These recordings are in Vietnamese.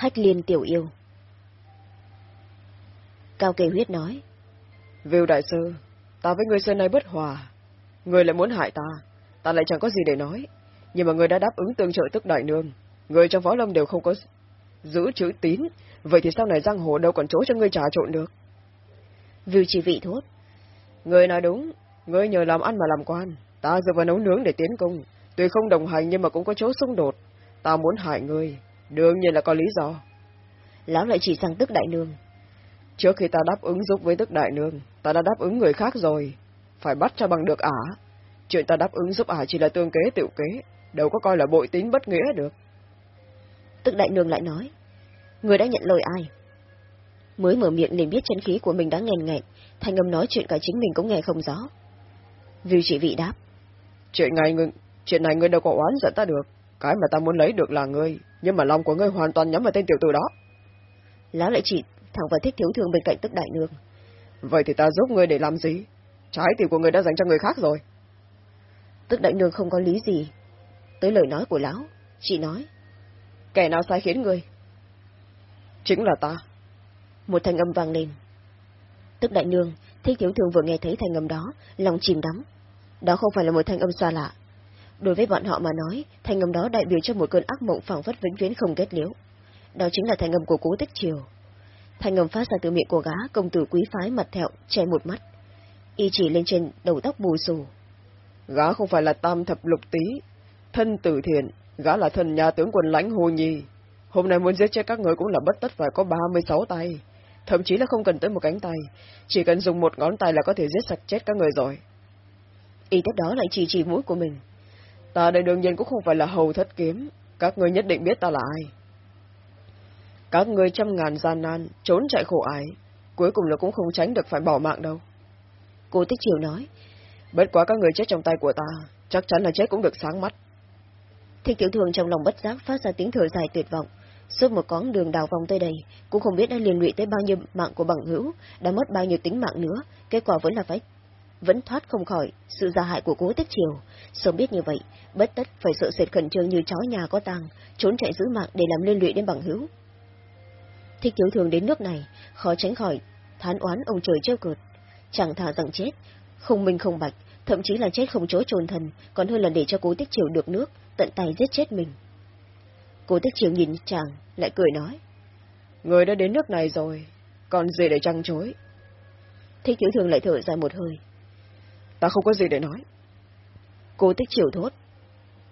hách liên tiểu yêu. Cao kề huyết nói viu đại sư ta với người xưa nay bất hòa. Người lại muốn hại ta ta lại chẳng có gì để nói. Nhưng mà người đã đáp ứng tương trợ tức đại nương. Người trong võ lâm đều không có giữ chữ tín. Vậy thì sau này giang hồ đâu còn chỗ cho ngươi trà trộn được. Viu chỉ vị thốt người nói đúng. Ngươi nhờ làm ăn mà làm quan. Ta dựa vào nấu nướng để tiến công. Tuy không đồng hành nhưng mà cũng có chỗ xung đột. Ta muốn hại ngươi đương nhiên là có lý do. Lão lại chỉ sang tức đại nương. Trước khi ta đáp ứng giúp với tức đại nương ta đã đáp ứng người khác rồi. Phải bắt cho bằng được ả. Chuyện ta đáp ứng giúp ả chỉ là tương kế tiểu kế đâu có coi là bội tín bất nghĩa được. Tức đại nương lại nói người đã nhận lời ai? Mới mở miệng liền biết chân khí của mình đã nghèn nghẹn thanh âm nói chuyện cả chính mình cũng nghe không rõ. Viu chỉ vị đáp chuyện này chuyện này ngươi đâu có oán giận ta được cái mà ta muốn lấy được là ngươi nhưng mà lòng của ngươi hoàn toàn nhắm vào tên tiểu tử đó. Lão lại chỉ thẳng vào thích thiếu thương bên cạnh tức đại nương. Vậy thì ta giúp ngươi để làm gì? Trái tim của ngươi đã dành cho người khác rồi. Tức đại nương không có lý gì. Tới lời nói của lão chị nói. Kẻ nào sai khiến ngươi? Chính là ta. Một thanh âm vang lên. Tức đại nương thích thiếu thương vừa nghe thấy thanh âm đó lòng chìm đắm. Đó không phải là một thanh âm xa lạ đối với bọn họ mà nói thanh âm đó đại biểu cho một cơn ác mộng phảng phất vĩnh viễn không kết liễu. Đó chính là thanh âm của cố tích triều. Thanh âm phát ra từ miệng của gã công tử quý phái mặt thẹo che một mắt. Y chỉ lên trên đầu tóc bù xù. Gã không phải là tam thập lục tý. Thân tử thiện gã là thần nhà tướng quân lãnh hồ nhi. Hôm nay muốn giết chết các người cũng là bất tất phải có ba mươi sáu tay. Thậm chí là không cần tới một cánh tay. Chỉ cần dùng một ngón tay là có thể giết sạch chết các người rồi. Y tiếp đó lại chỉ chỉ mũi của mình ta đây đương nhiên cũng không phải là hầu thất kiếm. Các người nhất định biết ta là ai. Các người trăm ngàn gian nan trốn chạy khổ ái cuối cùng là cũng không tránh được phải bỏ mạng đâu. Cô tích triều nói bất quá các người chết trong tay của ta chắc chắn là chết cũng được sáng mắt. Thích tiểu thường trong lòng bất giác phát ra tiếng thở dài tuyệt vọng. Suốt một con đường đào vòng tới đây cũng không biết đã liên lụy tới bao nhiêu mạng của bằng hữu đã mất bao nhiêu tính mạng nữa kết quả vẫn là phải vẫn thoát không khỏi sự gia hại của cố tích triều. Sớm biết như vậy bất tất phải sợ sệt khẩn trương như chó nhà có tang trốn chạy giữ mạng để làm liên lụy đến bằng hữu. Thích thiếu thường đến nước này khó tránh khỏi thán oán ông trời trêu cợt. Chẳng thà rằng chết không minh không bạch thậm chí là chết không chỗ trồn thần còn hơn là để cho cố tích triều được nước tận tay giết chết mình. Cố tích triều nhìn chàng lại cười nói người đã đến nước này rồi còn gì để trăng chối? Thích thiếu thường lại thở dài một hơi ta không có gì để nói. Cô tích chịu thốt.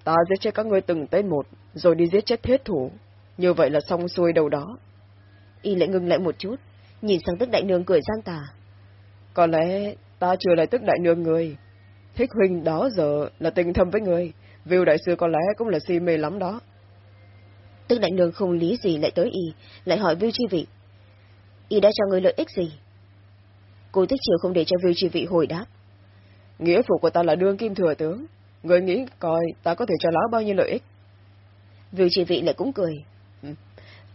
Ta giết chết các ngươi từng tên một, rồi đi giết chết thiết thủ. Như vậy là xong xuôi đâu đó. Y lại ngừng lại một chút, nhìn sang tức đại nương cười gian tà. Có lẽ ta chưa lại tức đại nương người. Thích huynh đó giờ là tình thâm với người viu đại sư có lẽ cũng là si mê lắm đó. Tức đại nương không lý gì lại tới y, lại hỏi viu chi vị. Y đã cho người lợi ích gì? Cô tích chiều không để cho viu chi vị hồi đáp nghĩa phụ của ta là đương kim thừa tướng. Người nghĩ coi ta có thể cho lão bao nhiêu lợi ích? Viu chi vị lại cũng cười.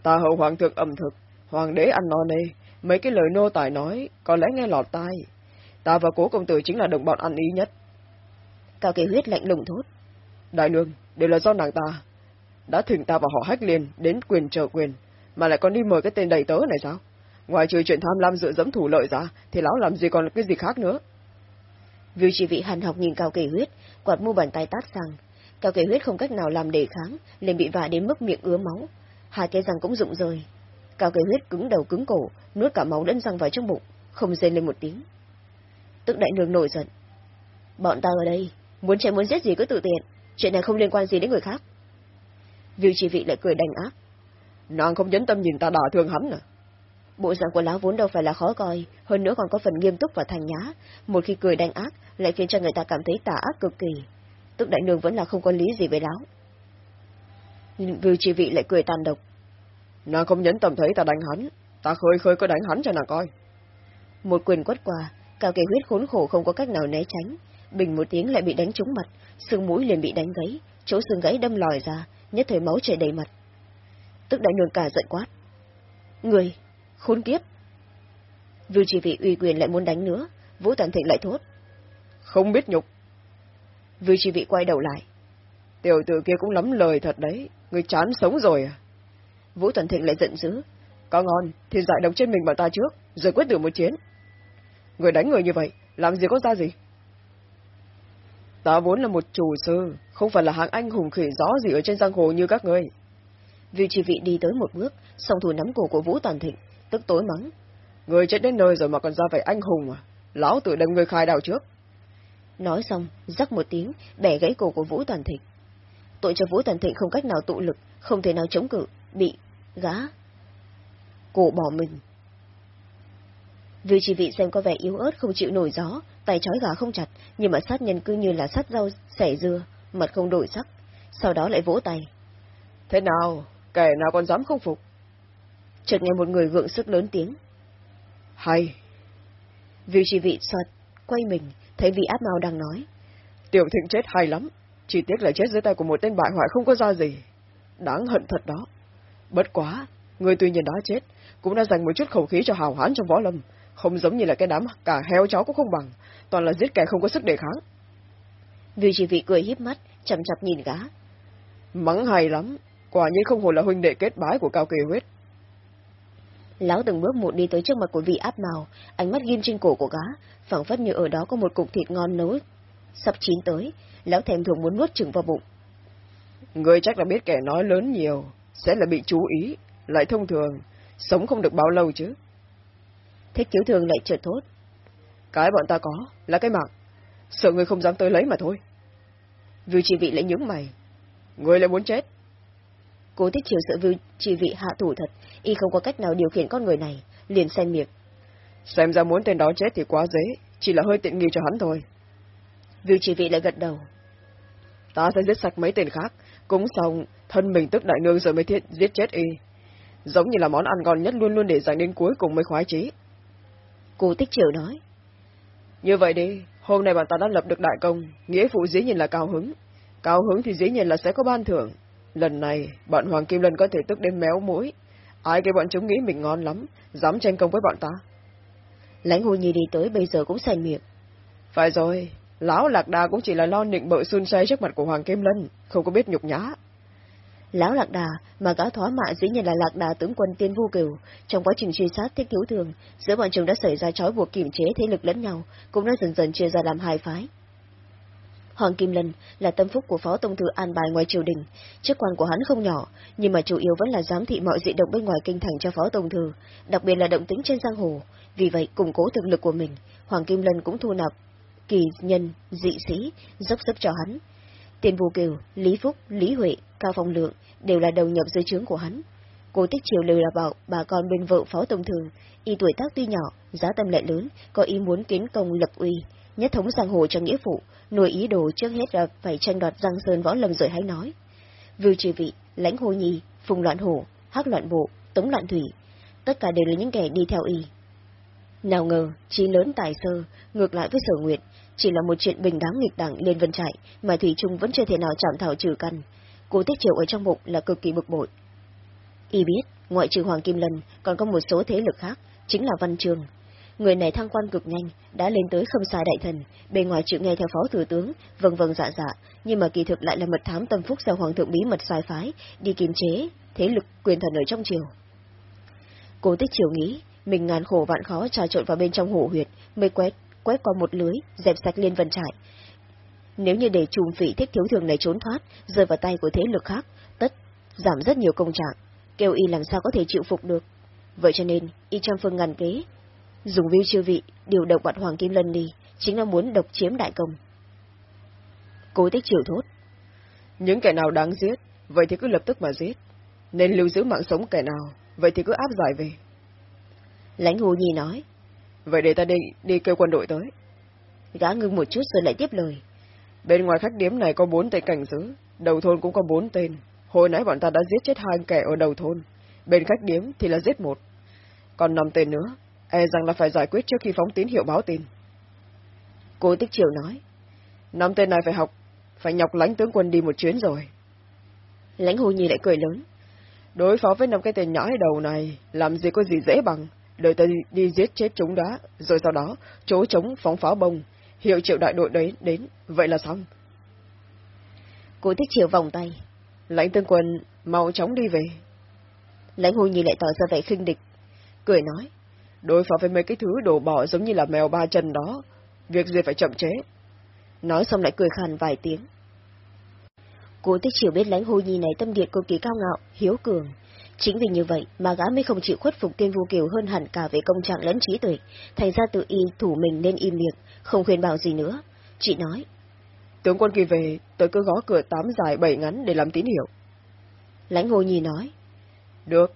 Ta hậu hoàng thượng ẩm thực. Hoàng đế ăn no nê. Mấy cái lời nô tài nói có lẽ nghe lọt tai. Ta và cố công tử chính là đồng bọn ăn ý nhất. Cao kỳ huyết lạnh lùng thốt. Đại nương đều là do nàng ta. Đã thỉnh ta vào họ hách liền đến quyền trợ quyền mà lại còn đi mời cái tên đầy tớ này sao? Ngoài trừ chuyện tham lam dựa dẫm thủ lợi ra thì lão làm gì còn cái gì khác nữa viu chỉ vị hàn học nhìn cao kỳ huyết, quạt mu bàn tay tát sang cao kỳ huyết không cách nào làm đề kháng, liền bị vả đến mức miệng ứa máu. Hai cái răng cũng rụng rời. cao kỳ huyết cứng đầu cứng cổ, nuốt cả máu đẫn răng vào trong bụng, không rên lên một tiếng. Tức đại nương nổi giận. Bọn ta ở đây, muốn chạy muốn giết gì cứ tự tiện, chuyện này không liên quan gì đến người khác. Viu chỉ vị lại cười đành ác. Nàng không nhấn tâm nhìn ta đỏ thương hắn à? Bộ dạng của lão vốn đâu phải là khó coi, hơn nữa còn có phần nghiêm túc và thành nhá một khi cười đanh ác lại khiến cho người ta cảm thấy tà ác cực kỳ. Tức đại nương vẫn là không có lý gì với lão. Viu chỉ vị lại cười tàn độc. Nàng không nhấn tâm thấy ta đánh hắn. Ta khơi khơi có đánh hắn cho nàng coi. Một quyền quất qua cao kỳ huyết khốn khổ không có cách nào né tránh. Bình một tiếng lại bị đánh trúng mặt xương mũi liền bị đánh gãy chỗ xương gãy đâm lòi ra nhất thời máu chảy đầy mặt. Tức đại nương cả giận quát. Người khốn kiếp. Vưu chỉ vị uy quyền lại muốn đánh nữa vũ toàn thịnh lại thốt không biết nhục vưu chỉ vị quay đầu lại tiểu tử kia cũng lắm lời thật đấy người chán sống rồi à Vũ Toàn Thịnh lại giận dữ. Có ngon, thì giải độc trên mình bọn ta trước, rồi quyết tử một chiến. Người đánh người như vậy, làm gì có ra gì? Ta vốn là một chủ sư, không phải là hạng anh hùng khỉ gió gì ở trên giang hồ như các người. Vì chỉ vị đi tới một bước, song thủ nắm cổ của Vũ Toàn Thịnh, tức tối mắng. Người chết đến nơi rồi mà còn ra vẻ anh hùng à? Lão tự đem người khai đạo trước. Nói xong, rắc một tiếng, bẻ gãy cổ của Vũ Toàn Thịnh. Tội cho Vũ Toàn Thịnh không cách nào tụ lực, không thể nào chống cự, bị gã. Cổ bỏ mình. Vì chỉ vị xem có vẻ yếu ớt không chịu nổi gió, tay trói gà không chặt, nhưng mà sát nhân cứ như là sát rau xẻ dưa, mặt không đổi sắc. Sau đó lại vỗ tay. Thế nào? Kẻ nào còn dám không phục? Chợt nghe một người gượng sức lớn tiếng. Hay. Vì chỉ vị soạt, quay mình, thấy vị áp mau đang nói. Tiểu thịnh chết hay lắm, chỉ tiếc là chết dưới tay của một tên bại hoại không có ra gì. Đáng hận thật đó. Bất quá, người tuy nhiên đã chết, cũng đã dành một chút khẩu khí cho hào hán trong võ lâm, không giống như là cái đám cả heo chó cũng không bằng, toàn là giết kẻ không có sức đề kháng. Vì chỉ vị cười híp mắt, chậm chậm nhìn gã. Mắng hay lắm, quả nhiên không hồ là huynh đệ kết bái của cao kỳ huyết. Lão từng bước một đi tới trước mặt của vị áp màu, ánh mắt ghim trên cổ của gã, phảng phất như ở đó có một cục thịt ngon nấu. Sắp chín tới, lão thèm thường muốn nuốt chừng vào bụng. Người chắc là biết kẻ nói lớn nhiều, sẽ là bị chú ý, lại thông thường, sống không được bao lâu chứ. Thích thiếu thường lại trượt thốt. Cái bọn ta có, là cái mạng. Sợ người không dám tới lấy mà thôi. Vưu chỉ vị lại nhướng mày. Người lại muốn chết. Cố thích chiều sợ Vưu chỉ vị hạ thủ thật, y không có cách nào điều khiển con người này, liền xanh miệng. Xem ra muốn tên đó chết thì quá dễ, chỉ là hơi tiện nghi cho hắn thôi. Vưu chỉ vị lại gật đầu. Ta sẽ giết sạch mấy tên khác, cũng xong, thân mình tức đại nương rồi mới thiết, giết chết y. Giống như là món ăn ngon nhất luôn luôn để dành đến cuối cùng mới khoái chí. Cô Tích Triều nói. Như vậy đi, hôm nay bạn ta đã lập được đại công, nghĩa phụ dĩ nhiên là cao hứng. Cao hứng thì dĩ nhiên là sẽ có ban thưởng. Lần này, bọn Hoàng Kim Lân có thể tức đến méo mũi. Ai kêu bọn chúng nghĩ mình ngon lắm, dám tranh công với bọn ta. Lãnh Hồ Nhi đi tới bây giờ cũng sành miệng. Phải rồi, lão Lạc Đà cũng chỉ là lo nịnh bợ xuân say trước mặt của Hoàng Kim Lân, không có biết nhục nhã. Lão Lạc Đà, mà gã thoá mạ dĩ nhiên là Lạc Đà tướng quân tiên vô cửu, trong quá trình truy sát thích thiếu thường, giữa bọn chúng đã xảy ra trói buộc kiểm chế thế lực lẫn nhau, cũng đã dần dần chia ra làm hai phái. Hoàng Kim Lân là tâm phúc của Phó Tông Thư an bài ngoài triều đình, chức quan của hắn không nhỏ, nhưng mà chủ yếu vẫn là giám thị mọi dị động bên ngoài kinh thành cho Phó Tông Thư, đặc biệt là động tính trên giang hồ. Vì vậy, củng cố thực lực của mình, Hoàng Kim Lân cũng thu nạp kỳ nhân, dị sĩ, dốc sức cho hắn. Tiền Vũ Kiều, Lý Phúc, Lý Huệ, Cao Phong Lượng đều là đầu nhập dưới trướng của hắn. Cố Tích Triều đều là bảo bà con bên vợ Phó Tổng thư, y tuổi tác tuy nhỏ, giá tâm lại lớn, có ý muốn kiến công lập uy, nhất thống giang hồ cho nghĩa phụ, nuôi ý đồ trước hết là phải tranh đoạt giang sơn võ lâm rồi hãy nói. Vưu trì vị, lãnh hồ nhi, phùng loạn hổ, hắc loạn bộ, tống loạn thủy, tất cả đều là những kẻ đi theo y. Nào ngờ, trí lớn tài sơ, ngược lại với sở nguyện chỉ là một chuyện bình đáng nghịch đẳng lên vân trại, mà Thủy Trung vẫn chưa thể nào chạm thảo trừ căn. Cố Tích triệu ở trong bụng là cực kỳ bực bội. Y biết, ngoại trừ Hoàng Kim Lân, còn có một số thế lực khác, chính là Văn Trường. Người này thăng quan cực nhanh, đã lên tới không sai đại thần, bề ngoài chịu nghe theo phó thủ tướng, vâng vâng dạ dạ, nhưng mà kỳ thực lại là mật thám tâm phúc do Hoàng thượng bí mật sai phái, đi kiềm chế, thế lực quyền thần ở trong triều. cố Tích Triều nghĩ, mình ngàn khổ vạn khó trà trộn vào bên trong hổ huyệt, mới quét quét qua một lưới, dẹp sạch liên vân trại. Nếu như để trùm phỉ thích thiếu thường này trốn thoát, rơi vào tay của thế lực khác, tất giảm rất nhiều công trạng, kêu y làm sao có thể chịu phục được. Vậy cho nên, y trăm phương ngàn kế, dùng viêu chiêu vị, điều động bọn Hoàng Kim Lân đi, chính là muốn độc chiếm đại công. Cố tích chịu thốt. Những kẻ nào đáng giết, vậy thì cứ lập tức mà giết. Nên lưu giữ mạng sống kẻ nào, vậy thì cứ áp giải về. Lãnh Hồ Nhi nói. Vậy để ta đi, đi kêu quân đội tới. Gã ngưng một chút rồi lại tiếp lời. Bên ngoài khách điếm này có bốn tên cảnh giữ, đầu thôn cũng có bốn tên. Hồi nãy bọn ta đã giết chết hai kẻ ở đầu thôn. Bên khách điếm thì là giết một. Còn năm tên nữa, e rằng là phải giải quyết trước khi phóng tín hiệu báo tin. Cô Tích Triều nói. Năm tên này phải học, phải nhọc lãnh tướng quân đi một chuyến rồi. Lãnh Hồ Nhi lại cười lớn. Đối phó với năm cái tên nhãi đầu này, làm gì có gì dễ bằng đợi ta đi, giết chết chúng đã, rồi sau đó, chỗ chống phóng pháo bông, hiệu triệu đại đội đấy đến, vậy là xong. Cô thích chiều vòng tay. Lãnh tương quân, mau chóng đi về. Lãnh hô nhi lại tỏ ra vẻ khinh địch, cười nói. Đối phó với mấy cái thứ đổ bỏ giống như là mèo ba chân đó, việc gì phải chậm chế. Nói xong lại cười khàn vài tiếng. Cố tích chiều biết lãnh hô nhi này tâm địa cực kỳ cao ngạo, hiếu cường. Chính vì như vậy mà gã mới không chịu khuất phục tiên vô kiều hơn hẳn cả về công trạng lẫn trí tuệ, thành ra tự y thủ mình nên im miệng, không khuyên bảo gì nữa. Chị nói. Tướng quân kỳ về, tôi cứ gõ cửa tám dài bảy ngắn để làm tín hiệu. Lãnh hô nhi nói. Được.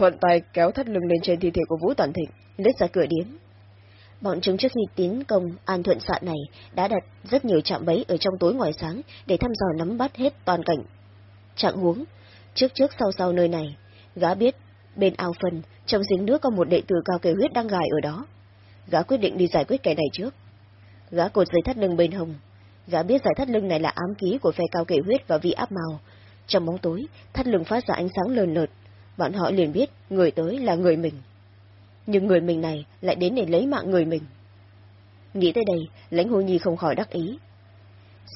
Thuận tay kéo thắt lưng lên trên thi thể của Vũ Toàn Thịnh, lết ra cửa điếm. Bọn chúng trước khi tiến công an thuận sạn này đã đặt rất nhiều trạm bẫy ở trong tối ngoài sáng để thăm dò nắm bắt hết toàn cảnh. Trạng huống, trước trước sau sau nơi này, gã biết bên ao phần trong giếng nước có một đệ tử cao kề huyết đang gài ở đó. Gã quyết định đi giải quyết kẻ này trước. Gã cột dây thắt lưng bên hồng. Gã biết giải thắt lưng này là ám ký của phe cao kề huyết và vị áp màu. Trong bóng tối, thắt lưng phát ra ánh sáng lờn lợt. Bọn họ liền biết người tới là người mình. Nhưng người mình này lại đến để lấy mạng người mình. Nghĩ tới đây, lãnh hồ nhi không khỏi đắc ý.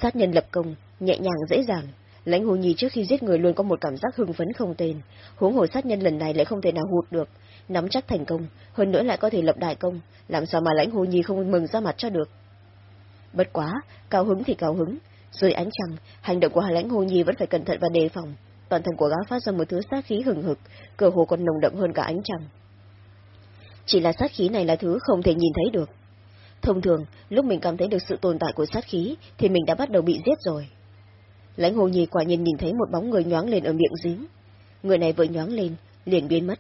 Sát nhân lập công, nhẹ nhàng dễ dàng, lãnh hồ nhi trước khi giết người luôn có một cảm giác hưng phấn không tên, huống hồ sát nhân lần này lại không thể nào hụt được, nắm chắc thành công, hơn nữa lại có thể lập đại công, làm sao mà lãnh hồ nhi không mừng ra mặt cho được. Bất quá, cao hứng thì cao hứng, dưới ánh trăng, hành động của Hà lãnh hồ nhi vẫn phải cẩn thận và đề phòng, toàn thân của gã phát ra một thứ sát khí hừng hực, cơ hồ còn nồng đậm hơn cả ánh trăng. Chỉ là sát khí này là thứ không thể nhìn thấy được. Thông thường, lúc mình cảm thấy được sự tồn tại của sát khí, thì mình đã bắt đầu bị giết rồi. Lãnh hồ nhi quả nhiên nhìn thấy một bóng người nhoáng lên ở miệng giếng. Người này vừa nhoáng lên, liền biến mất.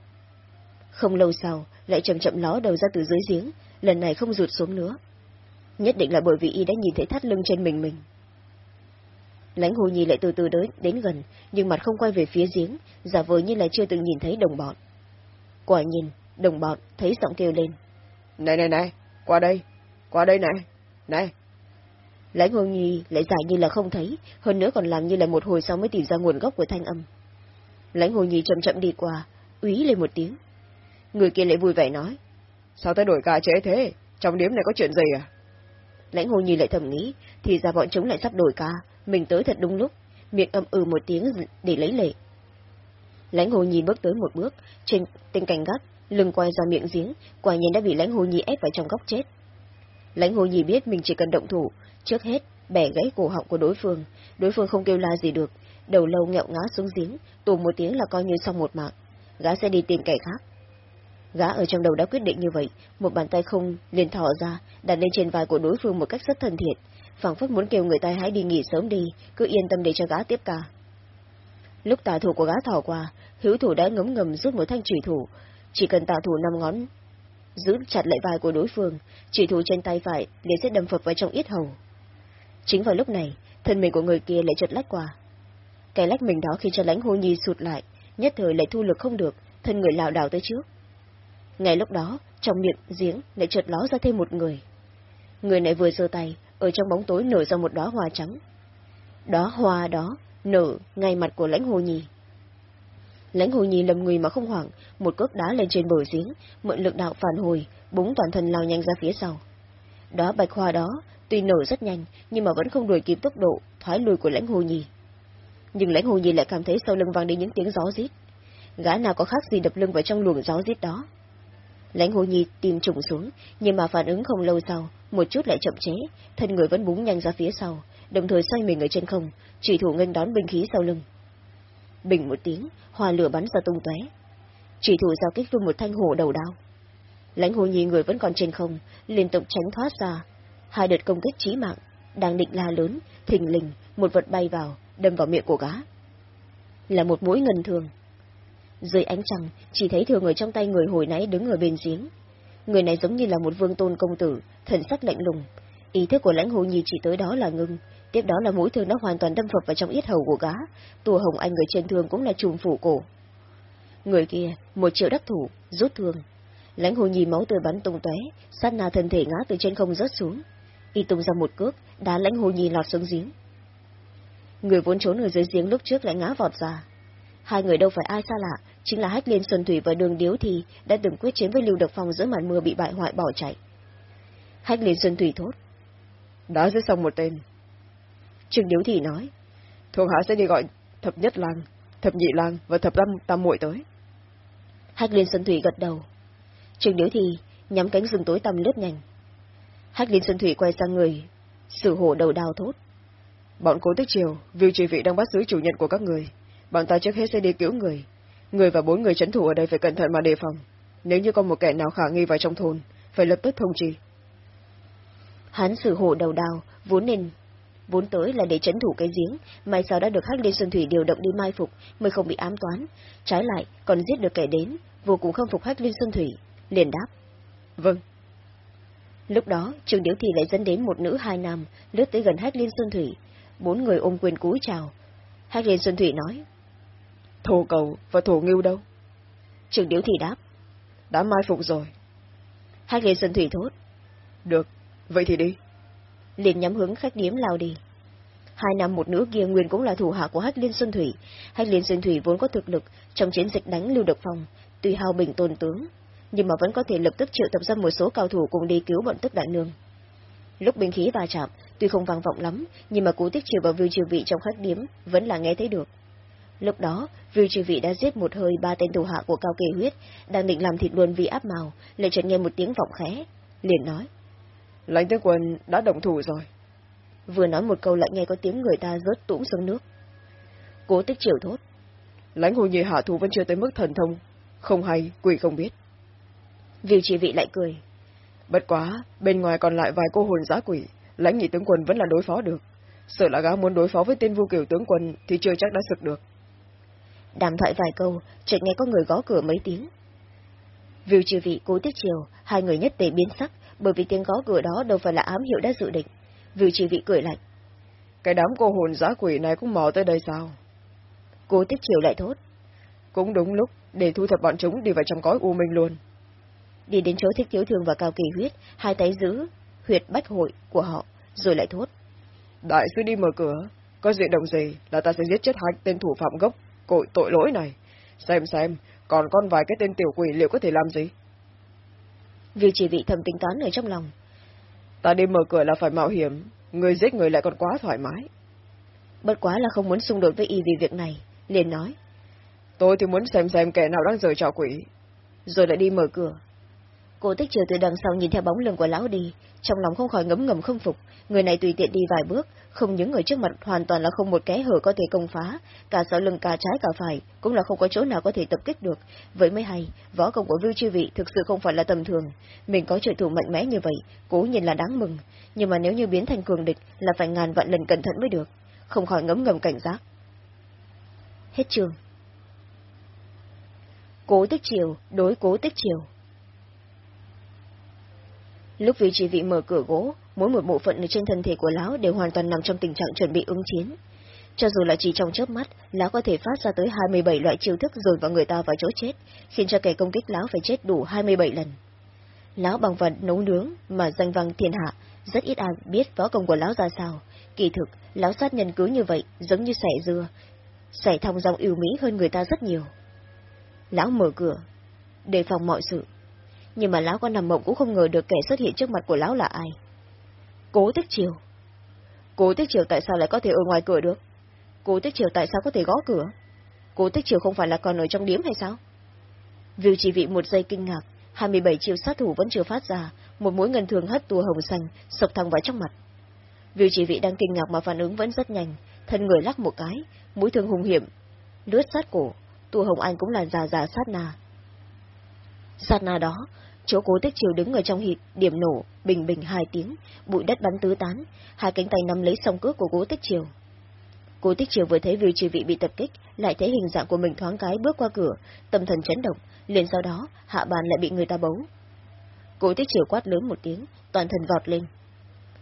Không lâu sau, lại chậm chậm ló đầu ra từ dưới giếng, lần này không rụt xuống nữa. Nhất định là bởi vì y đã nhìn thấy thắt lưng trên mình mình. Lãnh hồ nhi lại từ từ đến, đến gần, nhưng mặt không quay về phía giếng, giả vờ như là chưa từng nhìn thấy đồng bọn. Quả nhìn, Đồng bọn thấy giọng kêu lên. Này này này, qua đây, qua đây này, này. Lãnh hương nhi lại dài như là không thấy, hơn nữa còn làm như là một hồi sau mới tìm ra nguồn gốc của thanh âm. Lãnh hồ nhi chậm chậm đi qua, úy lên một tiếng. Người kia lại vui vẻ nói. Sao tới đổi ca trễ thế? Trong điếm này có chuyện gì à? Lãnh hồ nhi lại thầm nghĩ, thì ra bọn chúng lại sắp đổi ca, mình tới thật đúng lúc, miệng âm ừ một tiếng để lấy lệ. Lãnh hồ nhi bước tới một bước, trên tình cảnh gắt, lưng quay ra miệng giếng, quả nhiên đã bị lãnh hồ nhi ép vào trong góc chết. Lãnh hồ nhi biết mình chỉ cần động thủ, trước hết, bẻ gãy cổ họng của đối phương, đối phương không kêu la gì được, đầu lâu nghẹo ngã xuống giếng, tù một tiếng là coi như xong một mạng, gã sẽ đi tìm kẻ khác. Gã ở trong đầu đã quyết định như vậy, một bàn tay không liền thỏ ra, đặt lên trên vai của đối phương một cách rất thân thiện, phảng phất muốn kêu người ta hãy đi nghỉ sớm đi, cứ yên tâm để cho gã tiếp ca. Lúc tà thủ của gã thỏ qua, hữu thủ đã ngấm ngầm rút một thanh trùy thủ, chỉ cần tà thủ năm ngón, giữ chặt lại vai của đối phương, chỉ thủ trên tay phải liền sẽ đâm phập vào trong yết hầu. Chính vào lúc này, thân mình của người kia lại chợt lách qua. Cái lách mình đó khiến cho lãnh hô nhi sụt lại, nhất thời lại thu lực không được, thân người lảo đảo tới trước. Ngay lúc đó, trong miệng giếng lại chợt ló ra thêm một người. Người này vừa giơ tay, ở trong bóng tối nở ra một đóa hoa trắng. Đóa hoa đó nở ngay mặt của lãnh hồ nhì. Lãnh hồ nhì lầm người mà không hoảng, một cước đá lên trên bờ giếng, mượn lực đạo phản hồi, búng toàn thân lao nhanh ra phía sau. Đóa bạch hoa đó, tuy nở rất nhanh, nhưng mà vẫn không đuổi kịp tốc độ, thoái lùi của lãnh hồ nhì. Nhưng lãnh hồ nhì lại cảm thấy sau lưng vang đi những tiếng gió rít. Gã nào có khác gì đập lưng vào trong luồng gió rít đó. Lãnh hồ nhi tìm trùng xuống, nhưng mà phản ứng không lâu sau, một chút lại chậm chế, thân người vẫn búng nhanh ra phía sau, đồng thời xoay mình ở trên không, chỉ thủ nghênh đón binh khí sau lưng. Bình một tiếng, hòa lửa bắn ra tung tóe. Chỉ thủ giao kích luôn một thanh hổ đầu đao. Lãnh hồ nhi người vẫn còn trên không, liên tục tránh thoát ra. Hai đợt công kích chí mạng, đang định la lớn, thình lình, một vật bay vào, đâm vào miệng của gã. Là một mũi ngân thường. Dưới ánh trăng, chỉ thấy thường người trong tay người hồi nãy đứng ở bên giếng. Người này giống như là một vương tôn công tử, thần sắc lạnh lùng. Ý thức của lãnh hồ nhi chỉ tới đó là ngưng, Tiếp đó là mũi thương đã hoàn toàn đâm phập vào trong yết hầu của gã, tua hồng anh người trên thương cũng là trùm phủ cổ. Người kia, một triệu đắc thủ, rút thương. Lãnh hồ nhi máu tươi bắn tung tóe, sát na thân thể ngã từ trên không rớt xuống. Y tung ra một cước, đá lãnh hồ nhi lọt xuống giếng. Người vốn trốn ở dưới giếng lúc trước lại ngã vọt ra. Hai người đâu phải ai xa lạ, chính là Hách Liên Xuân Thủy và Đường Điếu thì đã từng quyết chiến với Lưu Độc Phong giữa màn mưa bị bại hoại bỏ chạy. Hách Liên Xuân Thủy thốt. Đã giết xong một tên, Trương Điếu Thị nói. Thuộc hạ sẽ đi gọi thập nhất lang, thập nhị lang và thập tam, tam muội tới. Hách liên xuân thủy gật đầu. Trường điếu thì nhắm cánh rừng tối tăm lướt nhanh. Hách liên xuân thủy quay sang người, sử hổ đầu đào thốt. Bọn cố tích triều, vì chỉ vị đang bắt giữ chủ nhận của các người. Bọn ta trước hết sẽ đi cứu người. Người và bốn người chấn thủ ở đây phải cẩn thận mà đề phòng. Nếu như có một kẻ nào khả nghi vào trong thôn, phải lập tức thông chi. Hắn sử hổ đầu đào, vốn nên vốn tới là để chấn thủ cái giếng, may sao đã được Hắc Liên Xuân Thủy điều động đi mai phục, mới không bị ám toán. Trái lại, còn giết được kẻ đến, vô cùng khâm phục Hắc Liên Xuân Thủy, liền đáp. Vâng. Lúc đó, trường điếu thị lại dẫn đến một nữ hai nam, lướt tới gần Hắc Liên Xuân Thủy. Bốn người ôm quyền cúi chào. Hắc Liên Xuân Thủy nói. Thổ cầu và thổ ngưu đâu? Trường điếu thị đáp. Đã mai phục rồi. Hắc Liên Xuân Thủy thốt. Được, vậy thì đi liền nhắm hướng khách điếm lao đi. Hai năm một nữ kia nguyên cũng là thủ hạ của Hách Liên Xuân Thủy. Hách Liên Xuân Thủy vốn có thực lực trong chiến dịch đánh Lưu Độc Phong, tuy hao bình tôn tướng, nhưng mà vẫn có thể lập tức triệu tập ra một số cao thủ cùng đi cứu bọn tức đại nương. Lúc binh khí va chạm, tuy không vang vọng lắm, nhưng mà cú tích chiều vào Viu Triều Vị trong khách điếm vẫn là nghe thấy được. Lúc đó, Viu Triều Vị đã giết một hơi ba tên thủ hạ của Cao Kỳ Huyết, đang định làm thịt luôn vì áp màu, lại chợt nghe một tiếng vọng khẽ, liền nói. Lãnh tướng quân đã động thủ rồi. Vừa nói một câu lại nghe có tiếng người ta rớt tũm xuống nước. Cố tích triều thốt. Lãnh hồ nhi hạ thủ vẫn chưa tới mức thần thông không hay quỷ không biết. Vì chỉ vị lại cười. Bất quá bên ngoài còn lại vài cô hồn giã quỷ lãnh nhị tướng quân vẫn là đối phó được. Sợ là gã muốn đối phó với tên vu kiều tướng quân thì chưa chắc đã sực được đàm thoại vài câu chợt nghe có người gõ cửa mấy tiếng Viu trừ vị cố tiết chiều, hai người nhất tề biến sắc, bởi vì tiếng gõ cửa đó đâu phải là ám hiệu đã dự định. Viu trừ vị cười lạnh. Cái đám cô hồn giã quỷ này cũng mò tới đây sao? Cố tiết chiều lại thốt. Cũng đúng lúc, để thu thập bọn chúng đi vào trong cõi u minh luôn. Đi đến chỗ thích thiếu thường và cao kỳ huyết, hai tay giữ huyệt bách hội của họ, rồi lại thốt. Đại sư đi mở cửa, có gì động gì là ta sẽ giết chết hai tên thủ phạm gốc, cội tội lỗi này. Xem xem, còn con vài cái tên tiểu quỷ liệu có thể làm gì? Vì chỉ vị thầm tính toán ở trong lòng. Ta đi mở cửa là phải mạo hiểm, người giết người lại còn quá thoải mái. Bất quá là không muốn xung đột với y vì việc này, liền nói. Tôi thì muốn xem xem kẻ nào đang rời trò quỷ. Rồi lại đi mở cửa. Cô tích chiều từ đằng sau nhìn theo bóng lưng của lão đi, trong lòng không khỏi ngấm ngầm không phục, người này tùy tiện đi vài bước, không những người trước mặt hoàn toàn là không một kẽ hở có thể công phá, cả sau lưng cả trái cả phải, cũng là không có chỗ nào có thể tập kích được. Vậy mới hay, võ công của Vưu Chư Vị thực sự không phải là tầm thường, mình có trợ thủ mạnh mẽ như vậy, cố nhìn là đáng mừng, nhưng mà nếu như biến thành cường địch là phải ngàn vạn lần cẩn thận mới được, không khỏi ngấm ngầm cảnh giác. Hết trường. Cố tích chiều, đối cố tích chiều. Lúc vị trí vị mở cửa gỗ, mỗi một bộ phận trên thân thể của lão đều hoàn toàn nằm trong tình trạng chuẩn bị ứng chiến. Cho dù là chỉ trong chớp mắt, lão có thể phát ra tới 27 loại chiêu thức rồi vào người ta vào chỗ chết, khiến cho kẻ công kích lão phải chết đủ 27 lần. Lão bằng vật nấu nướng mà danh vang thiên hạ, rất ít ai biết võ công của lão ra sao. Kỳ thực, lão sát nhân cứ như vậy, giống như sẻ dưa, sẻ thông dòng yêu mỹ hơn người ta rất nhiều. Lão mở cửa, đề phòng mọi sự, nhưng mà lão có nằm mộng cũng không ngờ được kẻ xuất hiện trước mặt của lão là ai. Cố Tích Triều. Cố Tích Triều tại sao lại có thể ở ngoài cửa được? Cố Tích Triều tại sao có thể gõ cửa? Cố Tích Triều không phải là còn ở trong điếm hay sao? Viu chỉ vị một giây kinh ngạc, 27 chiêu sát thủ vẫn chưa phát ra, một mũi ngân thường hất tua hồng xanh, sộc thẳng vào trong mặt. Viu chỉ vị đang kinh ngạc mà phản ứng vẫn rất nhanh, thân người lắc một cái, mũi thương hung hiểm, lướt sát cổ, tua hồng anh cũng là già già sát na. Sát na đó, Chỗ cố tích chiều đứng ở trong hịt, điểm nổ, bình bình hai tiếng, bụi đất bắn tứ tán, hai cánh tay nắm lấy song cước của cố tích chiều. Cố tích chiều vừa thấy vị trì vị bị tập kích, lại thấy hình dạng của mình thoáng cái bước qua cửa, tâm thần chấn động, liền sau đó, hạ bàn lại bị người ta bấu. Cố tích chiều quát lớn một tiếng, toàn thân vọt lên.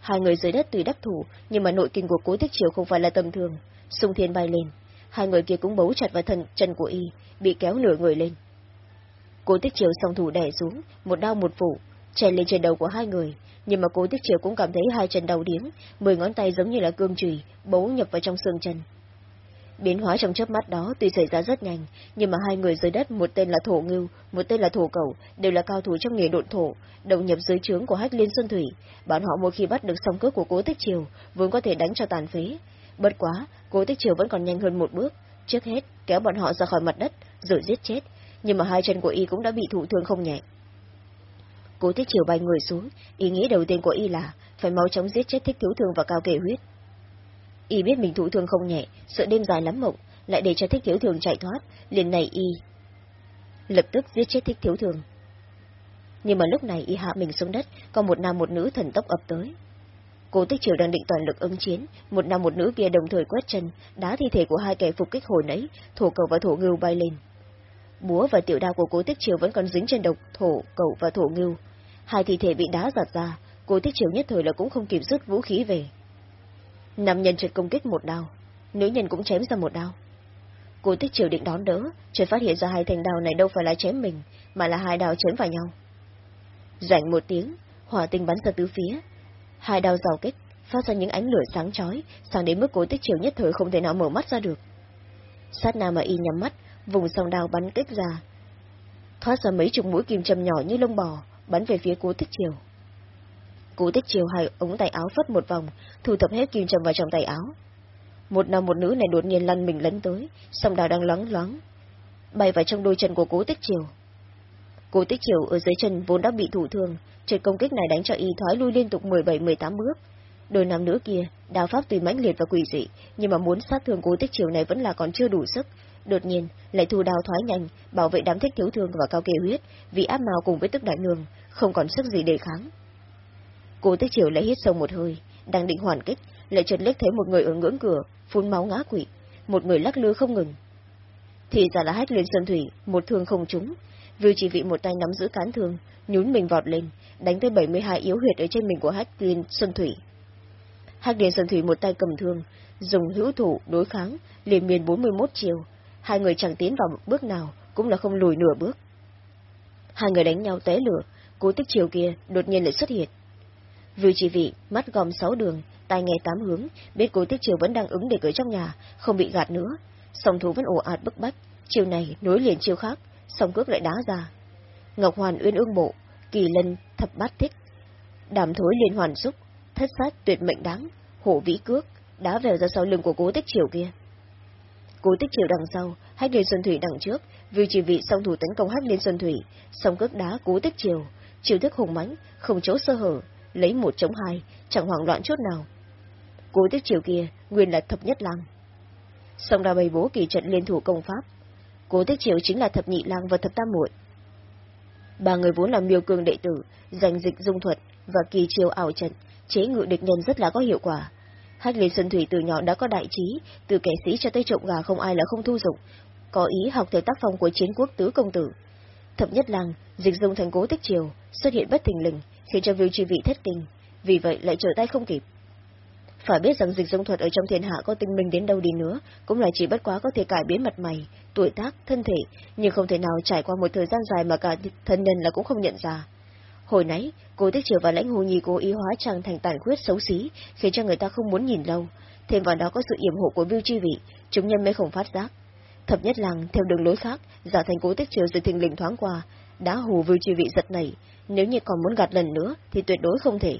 Hai người dưới đất tùy đắc thủ, nhưng mà nội kinh của cố tích chiều không phải là tầm thường, sung thiên bay lên. Hai người kia cũng bấu chặt vào thân chân của y, bị kéo nửa người lên. Cố Tích Chiều song thủ đè xuống, một đau một phủ, chèn lên trên đầu của hai người, nhưng mà Cố Tích Chiều cũng cảm thấy hai chân đau điếng, mười ngón tay giống như là cương chùy, bấu nhập vào trong xương chân. Biến hóa trong chớp mắt đó tuy xảy ra rất nhanh, nhưng mà hai người dưới đất, một tên là Thổ Ngưu, một tên là Thổ Cẩu, đều là cao thủ trong nghề độn thổ, đầu nhập dưới trướng của Hách Liên Xuân Thủy. Bọn họ mỗi khi bắt được song cước của Cố Tích Triều, vốn có thể đánh cho tàn phế. Bất quá, Cố Tích Triều vẫn còn nhanh hơn một bước, trước hết kéo bọn họ ra khỏi mặt đất, rồi giết chết, nhưng mà hai chân của y cũng đã bị thụ thương không nhẹ. Cố tích chiều bay người xuống, ý nghĩ đầu tiên của y là phải mau chóng giết chết thích thiếu thương và cao kể huyết. Y biết mình thụ thương không nhẹ, sợ đêm dài lắm mộng, lại để cho thích thiếu thường chạy thoát, liền này y. Lập tức giết chết thích thiếu thường. Nhưng mà lúc này y hạ mình xuống đất, có một nam một nữ thần tốc ập tới. Cố tích triều đang định toàn lực ứng chiến, một nam một nữ kia đồng thời quét chân, đá thi thể của hai kẻ phục kích hồi nãy, thổ cầu và thổ ngưu bay lên. Búa và tiểu đao của cố tích triều vẫn còn dính trên độc, thổ, cậu và thổ ngưu. Hai thi thể bị đá giặt ra, cố tích triều nhất thời là cũng không kịp rút vũ khí về. Nam nhân trượt công kích một đao, nữ nhân cũng chém ra một đao. Cố tích triều định đón đỡ, chợt phát hiện ra hai thanh đao này đâu phải là chém mình, mà là hai đao chém vào nhau. Rảnh một tiếng, hỏa tinh bắn ra tứ phía. Hai đao rào kích, phát ra những ánh lửa sáng chói, sáng đến mức cố tích triều nhất thời không thể nào mở mắt ra được. Sát na mà y nhắm mắt, vùng song đao bắn kích ra. Thoát ra mấy chục mũi kim châm nhỏ như lông bò, bắn về phía cố tích triều. Cố tích triều hai ống tay áo phất một vòng, thu thập hết kim châm vào trong tay áo. Một nam một nữ này đột nhiên lăn mình lấn tới, song đào đang loáng loáng, bay vào trong đôi chân của cố tích triều. Cố tích triều ở dưới chân vốn đã bị thủ thương, trận công kích này đánh cho y thoái lui liên tục 17-18 bước. Đôi nam nữ kia, đào pháp tuy mãnh liệt và quỷ dị, nhưng mà muốn sát thương cố tích triều này vẫn là còn chưa đủ sức. Đột nhiên, lại thu đào thoái nhanh, bảo vệ đám thích thiếu thương và cao kê huyết, vì áp màu cùng với tức đại nương, không còn sức gì để kháng. Cố tích chiều lại hít sâu một hơi, đang định hoàn kích, lại chợt liếc thấy một người ở ngưỡng cửa, phun máu ngã quỵ, một người lắc lư không ngừng. Thì ra là hách liên sơn thủy, một thương không trúng, vừa chỉ vị một tay nắm giữ cán thương, nhún mình vọt lên, đánh tới 72 yếu huyệt ở trên mình của hách liên sơn thủy. Hách liên sơn thủy một tay cầm thương, dùng hữu thủ đối kháng, liền miền 41 chiều, hai người chẳng tiến vào một bước nào, cũng là không lùi nửa bước. Hai người đánh nhau té lửa, cố tích chiều kia đột nhiên lại xuất hiện. Vì chỉ vị, mắt gom sáu đường, tai nghe tám hướng, biết cố tích chiều vẫn đang ứng để cưới trong nhà, không bị gạt nữa. Song thú vẫn ồ ạt bức bách, chiều này nối liền chiều khác, song cước lại đá ra. Ngọc Hoàn uyên ương bộ, kỳ lân thập bát thích, đàm thối liên hoàn xúc, thất sát tuyệt mệnh đáng, hổ vĩ cước, đá vèo ra sau lưng của cố tích chiều kia. Cố tích chiều đằng sau, hách liên xuân thủy đằng trước, vì chỉ vị song thủ tấn công hách liên xuân thủy, song cước đá cố tích chiều, chiều thức hùng mãnh, không chỗ sơ hở, lấy một chống hai, chẳng hoảng loạn chút nào. Cố tích chiều kia, nguyên là thập nhất lang. Song đa bày bố kỳ trận liên thủ công pháp. Cố tích chiều chính là thập nhị lang và thập tam muội. Ba người vốn là miêu cường đệ tử, giành dịch dung thuật và kỳ chiều ảo trận, chế ngự địch nhân rất là có hiệu quả. Hách Liên Xuân Thủy từ nhỏ đã có đại trí, từ kẻ sĩ cho tới trộm gà không ai là không thu dụng, có ý học theo tác phong của chiến quốc tứ công tử. Thập nhất làng, dịch dung thành cố tích chiều, xuất hiện bất thình lình, khiến cho Viu Chi Vị thất kinh, vì vậy lại trở tay không kịp. Phải biết rằng dịch dung thuật ở trong thiên hạ có tinh minh đến đâu đi nữa, cũng là chỉ bất quá có thể cải biến mặt mày, tuổi tác, thân thể, nhưng không thể nào trải qua một thời gian dài mà cả thân nhân là cũng không nhận ra. Hồi nãy, cô Tích Triều và lãnh hồ nhi cố ý hóa trang thành tàn khuyết xấu xí, khiến cho người ta không muốn nhìn lâu. Thêm vào đó có sự yểm hộ của Viu Chi Vị, chúng nhân mới không phát giác. Thập nhất làng, theo đường lối khác, giả thành cố Tích Triều rồi thình lình thoáng qua, đã hù Viu Chi Vị giật nảy, nếu như còn muốn gạt lần nữa thì tuyệt đối không thể.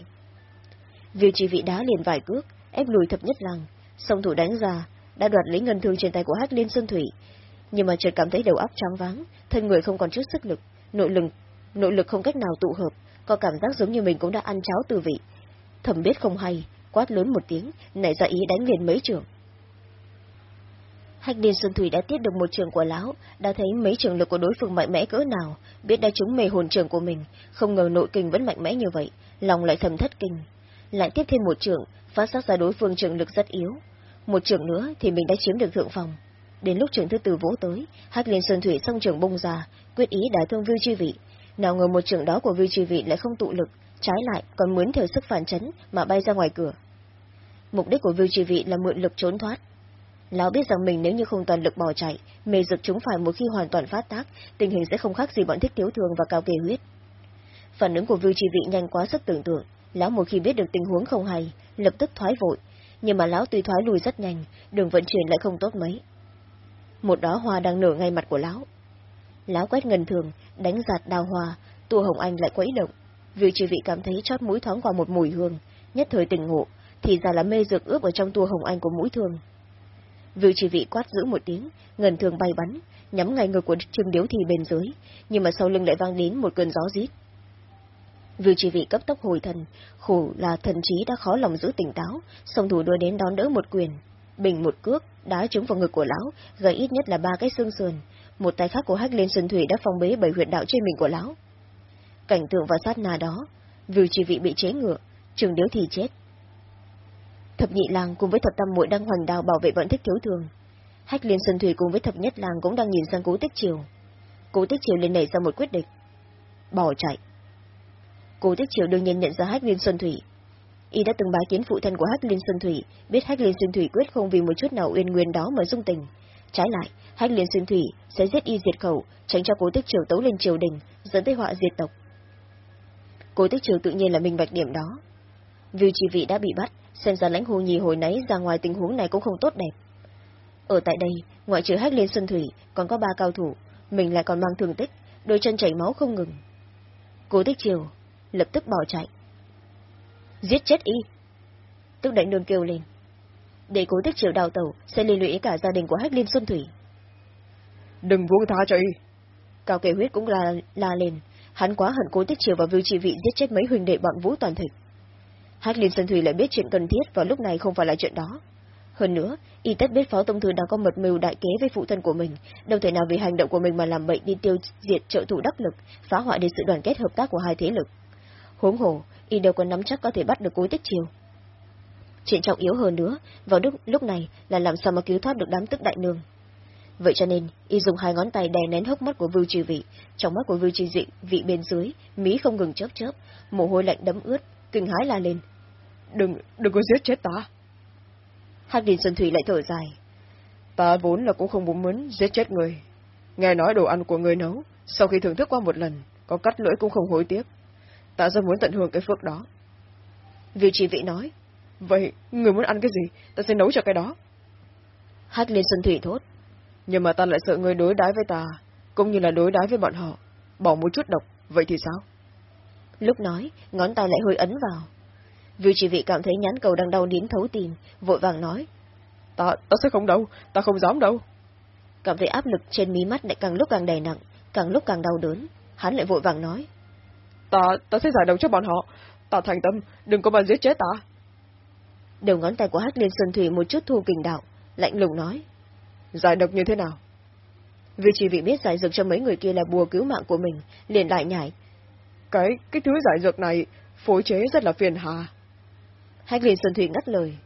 Viu Chi Vị đá liền vài cước, ép lùi thập nhất làng, song thủ đánh ra, đã đoạt lấy ngân thương trên tay của Hắc Liên Xuân Thủy, nhưng mà chợt cảm thấy đầu óc trắng váng, thân người không còn chút sức lực, nội lực nội lực không cách nào tụ hợp, có cảm giác giống như mình cũng đã ăn cháo từ vị. Thầm biết không hay, quát lớn một tiếng, nảy ra ý đánh liền mấy trường. Hách Liên Xuân Thủy đã tiếp được một trường của lão, đã thấy mấy trường lực của đối phương mạnh mẽ cỡ nào, biết đã trúng mê hồn trường của mình, không ngờ nội kinh vẫn mạnh mẽ như vậy, lòng lại thầm thất kinh. Lại tiếp thêm một trường, phát giác ra đối phương trường lực rất yếu. Một trường nữa thì mình đã chiếm được thượng phòng. Đến lúc trường thứ tư vỗ tới, Hách Liên Xuân Thủy xong trường bung ra, quyết ý đả thương Vưu Chi Vị. Nào ngờ một trường đó của vi trì Vị lại không tụ lực, trái lại còn mướn theo sức phản chấn mà bay ra ngoài cửa. Mục đích của vi trì Vị là mượn lực trốn thoát, Lão biết rằng mình nếu như không toàn lực bỏ chạy, mê dực chúng phải một khi hoàn toàn phát tác, tình hình sẽ không khác gì bọn thích thiếu thường và cao kề huyết. Phản ứng của Vưu Trì Vị nhanh quá sức tưởng tượng, lão một khi biết được tình huống không hay, lập tức thoái vội, nhưng mà lão tuy thoái lùi rất nhanh, đường vận chuyển lại không tốt mấy. Một đó hoa đang nở ngay mặt của lão. Lão quét ngân thường, đánh giạt đào hòa, tua hồng anh lại quấy động. Vì chỉ Vị cảm thấy chót mũi thoáng qua một mùi hương, nhất thời tỉnh ngộ, thì ra là mê dược ướp ở trong tua hồng anh của mũi thương. Vì chỉ vị quát giữ một tiếng, ngần thường bay bắn, nhắm ngay ngực của Trương Điếu Thì bên dưới, nhưng mà sau lưng lại vang đến một cơn gió rít. Vì chỉ vị cấp tốc hồi thần, khổ là thần trí đã khó lòng giữ tỉnh táo, song thủ đuôi đến đón đỡ một quyền, bình một cước, đá trúng vào ngực của lão, gây ít nhất là ba cái xương sườn. Một tay khác của Hắc liên xuân thủy đã phong bế bảy huyệt đạo trên mình của lão. Cảnh tượng và sát na đó, Vưu chỉ vị bị chế ngựa, trường điếu thì chết. Thập nhị lang cùng với thập tam muội đang hoành đào bảo vệ vận thích thiếu thường. Hách liên xuân thủy cùng với thập nhất lang cũng đang nhìn sang cố tích triều. Cố tích triều lên nảy ra một quyết định. Bỏ chạy. Cố tích triều đương nhiên nhận ra hách liên xuân thủy, y đã từng bái kiến phụ thân của hách liên xuân thủy biết hách liên xuân thủy quyết không vì một chút nào uyên nguyên đó mà dung tình trái lại, hách liên xuân thủy sẽ giết y diệt khẩu, tránh cho cố tích triều tấu lên triều đình, dẫn tới họa diệt tộc. Cố tích triều tự nhiên là minh bạch điểm đó. Vì chỉ vị đã bị bắt, xem ra lãnh hồ nhì hồi nãy ra ngoài tình huống này cũng không tốt đẹp. Ở tại đây, ngoại trừ hách liên xuân thủy, còn có ba cao thủ, mình lại còn mang thương tích, đôi chân chảy máu không ngừng. Cố tích triều lập tức bỏ chạy. Giết chết y! Tức đại nương kêu lên. Để cố tích triều đào tẩu sẽ liên lụy cả gia đình của Hách Liên Xuân Thủy. Đừng buông tha cho y! Cao kề huyết cũng la, la lên. Hắn quá hận cố tích triều và vưu trị vị giết chết mấy huynh đệ bọn vũ toàn thịt. Hách Liên Xuân Thủy lại biết chuyện cần thiết vào lúc này không phải là chuyện đó. Hơn nữa, y tất biết Phó Tông Thư đang có mật mưu đại kế với phụ thân của mình, đâu thể nào vì hành động của mình mà làm bệnh đi tiêu diệt trợ thủ đắc lực, phá hoại đến sự đoàn kết hợp tác của hai thế lực. Huống hồ, y đều có nắm chắc có thể bắt được cố tích chiều. Chuyện trọng yếu hơn nữa, vào lúc, lúc này là làm sao mà cứu thoát được đám tức đại nương. Vậy cho nên, y dùng hai ngón tay đè nén hốc mắt của Vưu Trì Vị, trong mắt của Vưu Trì Dị, vị bên dưới, mí không ngừng chớp chớp, mồ hôi lạnh đấm ướt, kinh hái la lên. Đừng, đừng có giết chết ta. Hắc Đình Xuân Thủy lại thở dài. Ta vốn là cũng không muốn muốn giết chết người. Nghe nói đồ ăn của người nấu, sau khi thưởng thức qua một lần, có cắt lưỡi cũng không hối tiếc ta rất muốn tận hưởng cái phước đó. Vì chỉ vị nói. Vậy, người muốn ăn cái gì, ta sẽ nấu cho cái đó. Hát lên xuân thủy thốt. Nhưng mà ta lại sợ người đối đái với ta, cũng như là đối đái với bọn họ. Bỏ một chút độc, vậy thì sao? Lúc nói, ngón tay lại hơi ấn vào. Vì chỉ vị cảm thấy nhắn cầu đang đau đến thấu tim, vội vàng nói. Ta, ta sẽ không đâu, ta không dám đâu. Cảm thấy áp lực trên mí mắt lại càng lúc càng đầy nặng, càng lúc càng đau đớn. Hắn lại vội vàng nói. Ta, ta sẽ giải độc cho bọn họ. Ta thành tâm, đừng có mà giết chết ta. Đầu ngón tay của Hắc Liên Xuân Thủy một chút thu kình đạo, lạnh lùng nói. Giải độc như thế nào? Vì chỉ vì biết giải dược cho mấy người kia là bùa cứu mạng của mình, liền lại nhảy. Cái, cái thứ giải dược này, phối chế rất là phiền hà. Hắc Liên Xuân Thủy ngắt lời.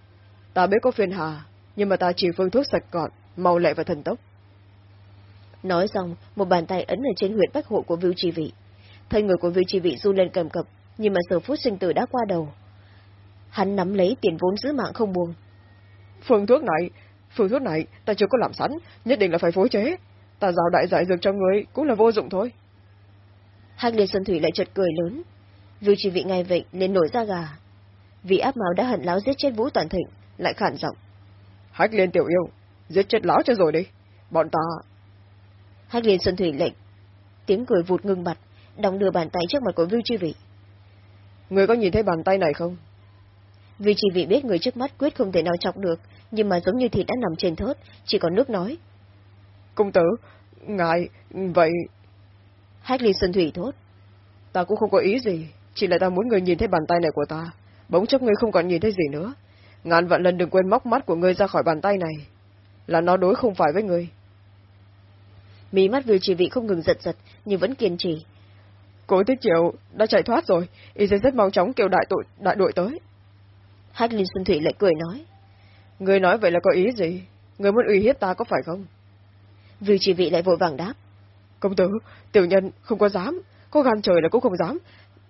Ta biết có phiền hà, nhưng mà ta chỉ phương thuốc sạch gọn, mau lẹ và thần tốc. Nói xong, một bàn tay ấn ở trên huyệt bách hộ của Vưu Trì Vị. Thân người của vị chỉ vị du lên cầm cập, nhưng mà giờ phút sinh tử đã qua đầu. Hắn nắm lấy tiền vốn giữ mạng không buông. Phương thuốc này, phương thuốc này ta chưa có làm sẵn, nhất định là phải phối chế. Ta giao đại giải dược cho người cũng là vô dụng thôi. Hắc Liên Xuân Thủy lại chợt cười lớn. Vưu chỉ vị ngay vậy lên nổi ra gà. Vị áp máu đã hận láo giết chết Vũ Toàn Thịnh, lại khản giọng. Hắc Liên tiểu yêu, giết chết lão cho rồi đi. Bọn ta... Hắc Liên Xuân Thủy lệnh. Tiếng cười vụt ngưng bặt, đong đưa bàn tay trước mặt của Vưu Chi Vị. Người có nhìn thấy bàn tay này không? Vưu Chi Vị biết người trước mắt quyết không thể nào chọc được, nhưng mà giống như thịt đã nằm trên thớt, chỉ còn nước nói. Công tử, ngài, vậy... Hách ly xuân thủy thốt. Ta cũng không có ý gì, chỉ là ta muốn người nhìn thấy bàn tay này của ta. Bỗng chốc ngươi không còn nhìn thấy gì nữa. Ngàn vạn lần đừng quên móc mắt của ngươi ra khỏi bàn tay này. Là nó đối không phải với ngươi. Mí mắt Vưu Chi Vị không ngừng giật giật, nhưng vẫn kiên trì, Cố Tiết Triệu đã chạy thoát rồi, y sẽ rất mau chóng kêu đại đội, đại đội tới. Hách Linh Xuân Thủy lại cười nói. Người nói vậy là có ý gì? Người muốn uy hiếp ta có phải không? Vì chỉ vị lại vội vàng đáp. Công tử, tiểu nhân không có dám, có gan trời là cũng không dám.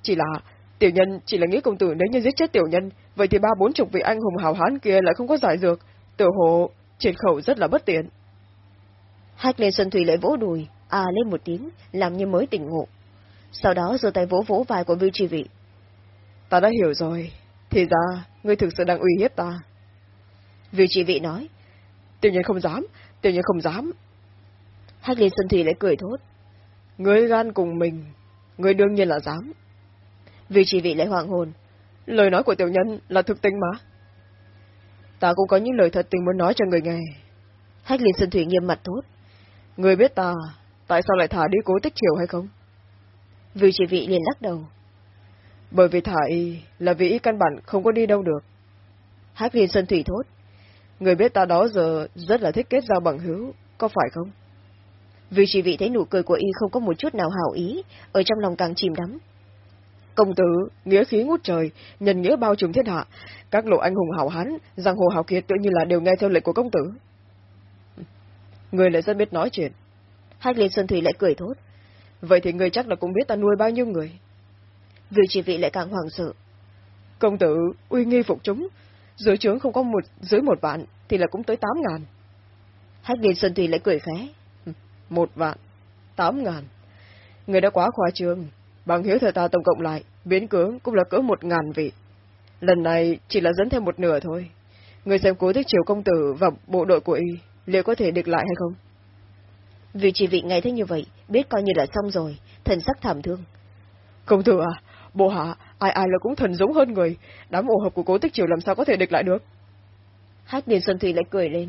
Chỉ là, tiểu nhân chỉ là nghĩ công tử nếu như giết chết tiểu nhân, vậy thì ba bốn chục vị anh hùng hào hán kia lại không có giải dược, tiểu hồ trên khẩu rất là bất tiện. Hách Linh Xuân Thủy lại vỗ đùi, à lên một tiếng, làm như mới tỉnh ngộ sau đó giơ tay vỗ vỗ vai của Vưu Trì Vị. Ta đã hiểu rồi, thì ra, ngươi thực sự đang uy hiếp ta. Vưu Trì Vị nói. Tiểu nhân không dám, tiểu nhân không dám. Hách Liên Xuân Thủy lại cười thốt. Ngươi gan cùng mình, ngươi đương nhiên là dám. Vưu Trì Vị lại hoàng hồn. Lời nói của tiểu nhân là thực tình mà. Ta cũng có những lời thật tình muốn nói cho người nghe. Hách Liên Xuân Thủy nghiêm mặt thốt. Người biết ta, tại sao lại thả đi cố tích triều hay không? Vưu chỉ vị liền lắc đầu. Bởi vì thả y là vì y căn bản không có đi đâu được. Hắc liên xuân thủy thốt. Người biết ta đó giờ rất là thích kết giao bằng hữu, có phải không? Vưu chỉ vị thấy nụ cười của y không có một chút nào hảo ý, ở trong lòng càng chìm đắm. Công tử, nghĩa khí ngút trời, nhân nghĩa bao trùm thiên hạ, các lộ anh hùng hảo hán, giang hồ hảo kiệt tự như là đều nghe theo lệnh của công tử. Người lại rất biết nói chuyện. Hách Liên Xuân Thủy lại cười thốt. Vậy thì người chắc là cũng biết ta nuôi bao nhiêu người. Vì chỉ vị lại càng hoàng sợ. Công tử, uy nghi phục chúng, dưới trướng không có một dưới một vạn, thì là cũng tới tám ngàn. Hách Liên Xuân Thủy lại cười khẽ. Một vạn, tám ngàn. Người đã quá khoa trương, bằng hiếu thời ta tổng cộng lại, biến cưỡng cũng là cỡ một ngàn vị. Lần này chỉ là dẫn thêm một nửa thôi. Người xem cố thích chiều công tử và bộ đội của y, liệu có thể địch lại hay không? Vì chỉ vị ngay thế như vậy, biết coi như là xong rồi, thần sắc thảm thương. Công tử à, bộ hạ, ai ai là cũng thần giống hơn người, đám ổ hợp của cố tích triều làm sao có thể địch lại được? Hát Điền Xuân Thủy lại cười lên.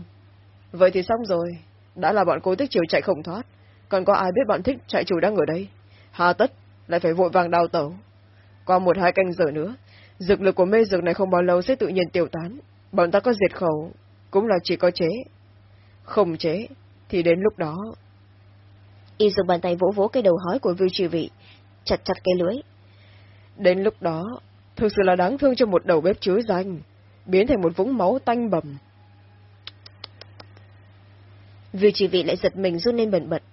Vậy thì xong rồi, đã là bọn cố tích triều chạy không thoát, còn có ai biết bọn thích chạy chủ đang ở đây? Hà tất, lại phải vội vàng đào tẩu. Qua một hai canh giờ nữa, dược lực của mê dược này không bao lâu sẽ tự nhiên tiêu tán. Bọn ta có diệt khẩu, cũng là chỉ có chế. Không chế, thì đến lúc đó... Y dùng bàn tay vỗ vỗ cái đầu hói của Vưu Trì Vị, chặt chặt cái lưới. Đến lúc đó, thực sự là đáng thương cho một đầu bếp chứa danh, biến thành một vũng máu tanh bầm. Vưu Trì Vị lại giật mình run lên bẩn bật,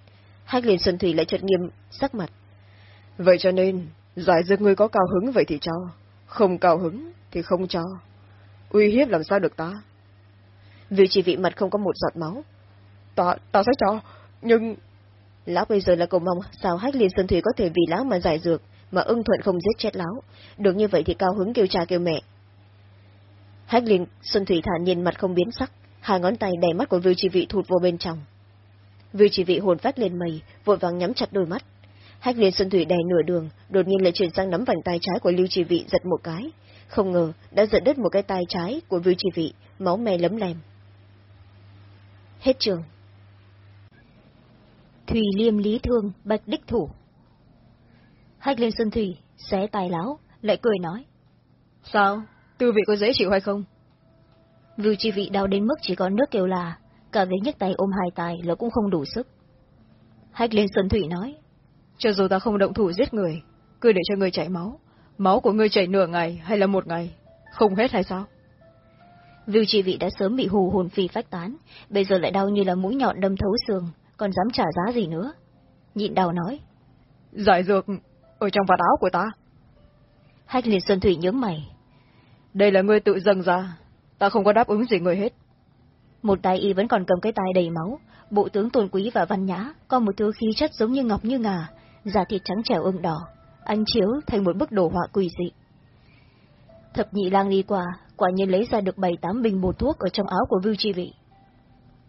Hách liền Xuân Thủy lại chợt nghiêm, sắc mặt. Vậy cho nên, giải dược người có cao hứng vậy thì cho, không cao hứng thì không cho. Uy hiếp làm sao được ta? Vì chỉ vị mặt không có một giọt máu. Ta, ta sẽ cho, nhưng... Lão bây giờ là cầu mong sao Hách Liên Xuân Thủy có thể vì lão mà giải dược, mà ưng thuận không giết chết lão. Được như vậy thì cao hứng kêu cha kêu mẹ. Hách Liên Xuân Thủy thản nhiên mặt không biến sắc, hai ngón tay đè mắt của Vưu Chỉ Vị thụt vô bên trong. Vưu Chỉ Vị hồn phát lên mây, vội vàng nhắm chặt đôi mắt. Hách Liên Xuân Thủy đè nửa đường, đột nhiên lại chuyển sang nắm vành tay trái của Lưu Chỉ Vị giật một cái. Không ngờ, đã giật đứt một cái tay trái của Vưu Chỉ Vị, máu me lấm lem. Hết trường. Thùy liêm lý thương, bạch đích thủ. Hách lên sân thủy, xé tay láo, lại cười nói. Sao? Tư vị có dễ chịu hay không? Vưu chi vị đau đến mức chỉ có nước kêu là, cả ghế nhấc tay ôm hai tay là cũng không đủ sức. Hách lên sân thủy nói. Cho dù ta không động thủ giết người, cứ để cho người chảy máu. Máu của ngươi chảy nửa ngày hay là một ngày? Không hết hay sao? Vưu chi vị đã sớm bị hù hồn phi phách tán, bây giờ lại đau như là mũi nhọn đâm thấu xương, còn dám trả giá gì nữa. Nhịn đau nói. Giải dược, ở trong vạt áo của ta. Hách liệt xuân thủy nhướng mày. Đây là ngươi tự dâng ra, ta không có đáp ứng gì ngươi hết. Một tay y vẫn còn cầm cái tay đầy máu, bộ tướng tôn quý và văn nhã, có một thứ khí chất giống như ngọc như ngà, da thịt trắng trẻo ưng đỏ, anh chiếu thành một bức đồ họa quỷ dị. Thập nhị lang đi qua, quả nhiên lấy ra được bảy tám bình bột thuốc ở trong áo của Vưu Chi Vị.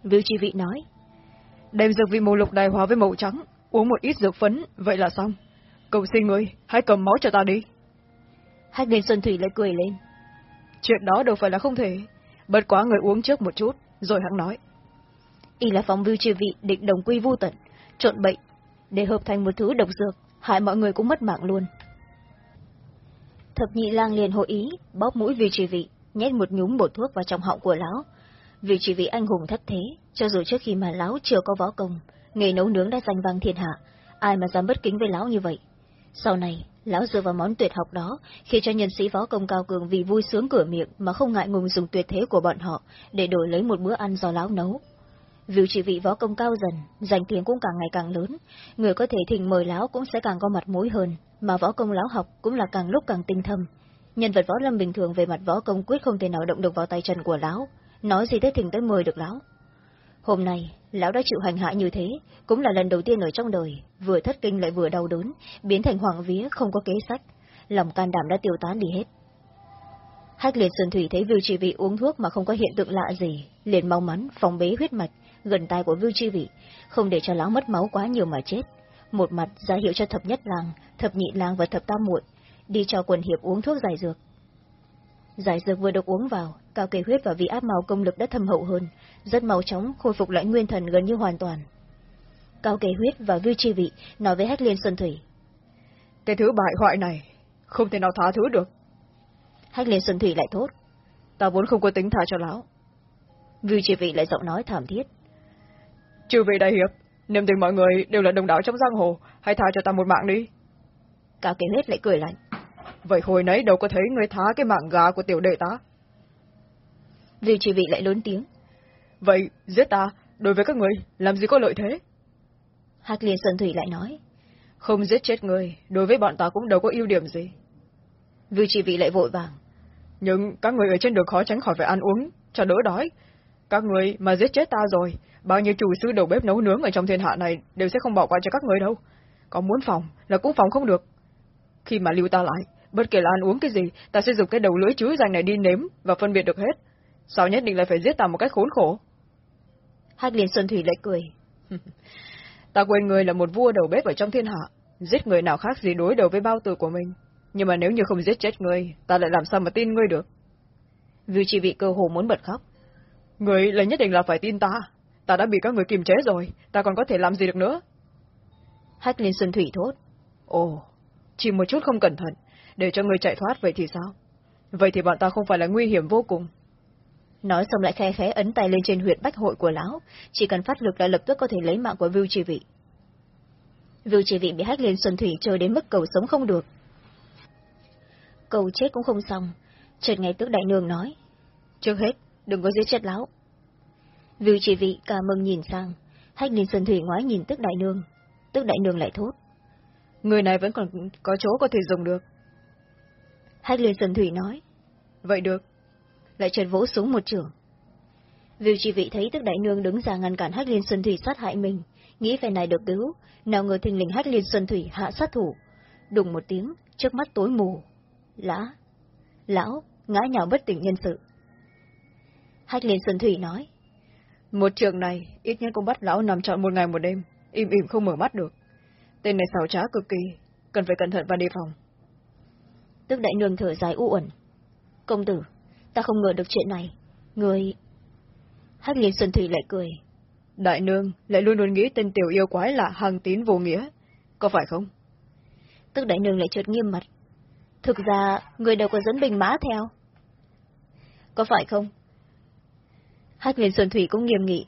Vưu Chi Vị nói. Đem dược vị màu lục đài hóa với màu trắng, uống một ít dược phấn, vậy là xong. Cầu xin ngươi, hãy cầm máu cho ta đi. Hách Liên Xuân Thủy lại cười lên. Chuyện đó đâu phải là không thể. Bất quá người uống trước một chút, rồi hắn nói. Y là phòng Vưu Chi Vị định đồng quy vô tận, trộn bệnh, để hợp thành một thứ độc dược, hại mọi người cũng mất mạng luôn. Thập nhị lang liền hội ý, bóp mũi vì chỉ vị, nhét một nhúm bột thuốc vào trong họng của lão. Vì chỉ vị anh hùng thất thế, cho dù trước khi mà lão chưa có võ công, nghề nấu nướng đã danh vang thiên hạ, ai mà dám bất kính với lão như vậy. Sau này, lão dựa vào món tuyệt học đó, khi cho nhân sĩ võ công cao cường vì vui sướng cửa miệng mà không ngại ngùng dùng tuyệt thế của bọn họ để đổi lấy một bữa ăn do lão nấu. Vì chỉ vị võ công cao dần, danh tiếng cũng càng ngày càng lớn, người có thể thỉnh mời lão cũng sẽ càng có mặt mũi hơn, mà võ công lão học cũng là càng lúc càng tinh thâm. Nhân vật võ lâm bình thường về mặt võ công quyết không thể nào động được vào tay chân của lão, nói gì tới thỉnh tới mời được lão. Hôm nay, lão đã chịu hành hạ như thế, cũng là lần đầu tiên ở trong đời, vừa thất kinh lại vừa đau đớn, biến thành hoàng vía không có kế sách, lòng can đảm đã tiêu tán đi hết. Hách liệt sơn thủy thấy Vưu Chi Vị uống thuốc mà không có hiện tượng lạ gì, liền mong mắn phòng bế huyết mạch, gần tai của Vưu Chi Vị, không để cho lão mất máu quá nhiều mà chết. Một mặt ra hiệu cho thập nhất lang, thập nhị lang và thập tam muội đi cho quần hiệp uống thuốc giải dược. Giải dược vừa được uống vào, cao kỳ huyết và vị áp máu công lực đã thâm hậu hơn, rất mau chóng khôi phục lại nguyên thần gần như hoàn toàn. Cao Kế Huyết và Vưu Chi Vị nói với Hách Liên Xuân Thủy. Cái thứ bại hoại này, không thể nào tha thứ được. Hách Liên Xuân Thủy lại thốt. Ta vốn không có tính tha cho lão. Vưu Chi Vị lại giọng nói thảm thiết. Chư vị đại hiệp, niềm tình mọi người đều là đồng đạo trong giang hồ, hãy tha cho ta một mạng đi. Cao Kế Huyết lại cười lạnh. Vậy hồi nãy đâu có thấy người thá cái mạng gà của tiểu đệ ta. Vưu Chi Vị lại lớn tiếng. Vậy, giết ta, đối với các người, làm gì có lợi thế? Hạc Liên Xuân Thủy lại nói. Không giết chết người, đối với bọn ta cũng đâu có ưu điểm gì. Vưu Chi Vị lại vội vàng. Nhưng các người ở trên đường khó tránh khỏi phải ăn uống, cho đỡ đói. Các người mà giết chết ta rồi, bao nhiêu chủ sư đầu bếp nấu nướng ở trong thiên hạ này đều sẽ không bỏ qua cho các người đâu. Có muốn phòng là cũng phòng không được. Khi mà lưu ta lại, bất kể là ăn uống cái gì, ta sẽ dùng cái đầu lưỡi chứa danh này đi nếm và phân biệt được hết. Sao nhất định lại phải giết ta một cách khốn khổ? Hắc Liên Xuân Thủy lại cười. ta quên người là một vua đầu bếp ở trong thiên hạ, giết người nào khác gì đối đầu với bao tử của mình. Nhưng mà nếu như không giết chết ngươi, ta lại làm sao mà tin ngươi được? Vưu chỉ vị cơ hồ muốn bật khóc. Ngươi là nhất định là phải tin ta. Ta đã bị các người kiềm chế rồi, ta còn có thể làm gì được nữa? Hách Liên Xuân Thủy thốt. Ồ, chỉ một chút không cẩn thận, để cho người chạy thoát vậy thì sao? Vậy thì bọn ta không phải là nguy hiểm vô cùng. Nói xong lại khe khẽ ấn tay lên trên huyệt bách hội của lão, chỉ cần phát lực là lập tức có thể lấy mạng của Vưu Chi Vị. Vưu Chi Vị bị hách lên Xuân Thủy chơi đến mức cầu sống không được. Cầu chết cũng không xong, chợt ngày tước đại nương nói. Trước hết, đừng có giết chết lão. Vưu Chi Vị cả mừng nhìn sang, hách lên Xuân Thủy ngoái nhìn tước đại nương. Tước đại nương lại thốt. Người này vẫn còn có chỗ có thể dùng được. Hách liên Xuân Thủy nói. Vậy được lại chợt vỗ xuống một trường. Viu chi vị thấy tức đại nương đứng ra ngăn cản Hách Liên Xuân Thủy sát hại mình, nghĩ phải này được cứu, nào ngờ thình lình Hách Liên Xuân Thủy hạ sát thủ. Đùng một tiếng, trước mắt tối mù. Lã, lão, ngã nhào bất tỉnh nhân sự. Hách Liên Xuân Thủy nói. Một trường này, ít nhất cũng bắt lão nằm trọn một ngày một đêm, im im không mở mắt được. Tên này xảo trá cực kỳ, cần phải cẩn thận và đề phòng. Tức đại nương thở dài u uẩn. Công tử, ta không ngờ được chuyện này. Người... Hắc liên Xuân Thủy lại cười. Đại nương lại luôn luôn nghĩ tên tiểu yêu quái là hàng tín vô nghĩa. Có phải không? Tức đại nương lại chợt nghiêm mặt. Thực ra, người đâu có dẫn bình mã theo. Có phải không? Hắc liên Xuân Thủy cũng nghiêm nghị.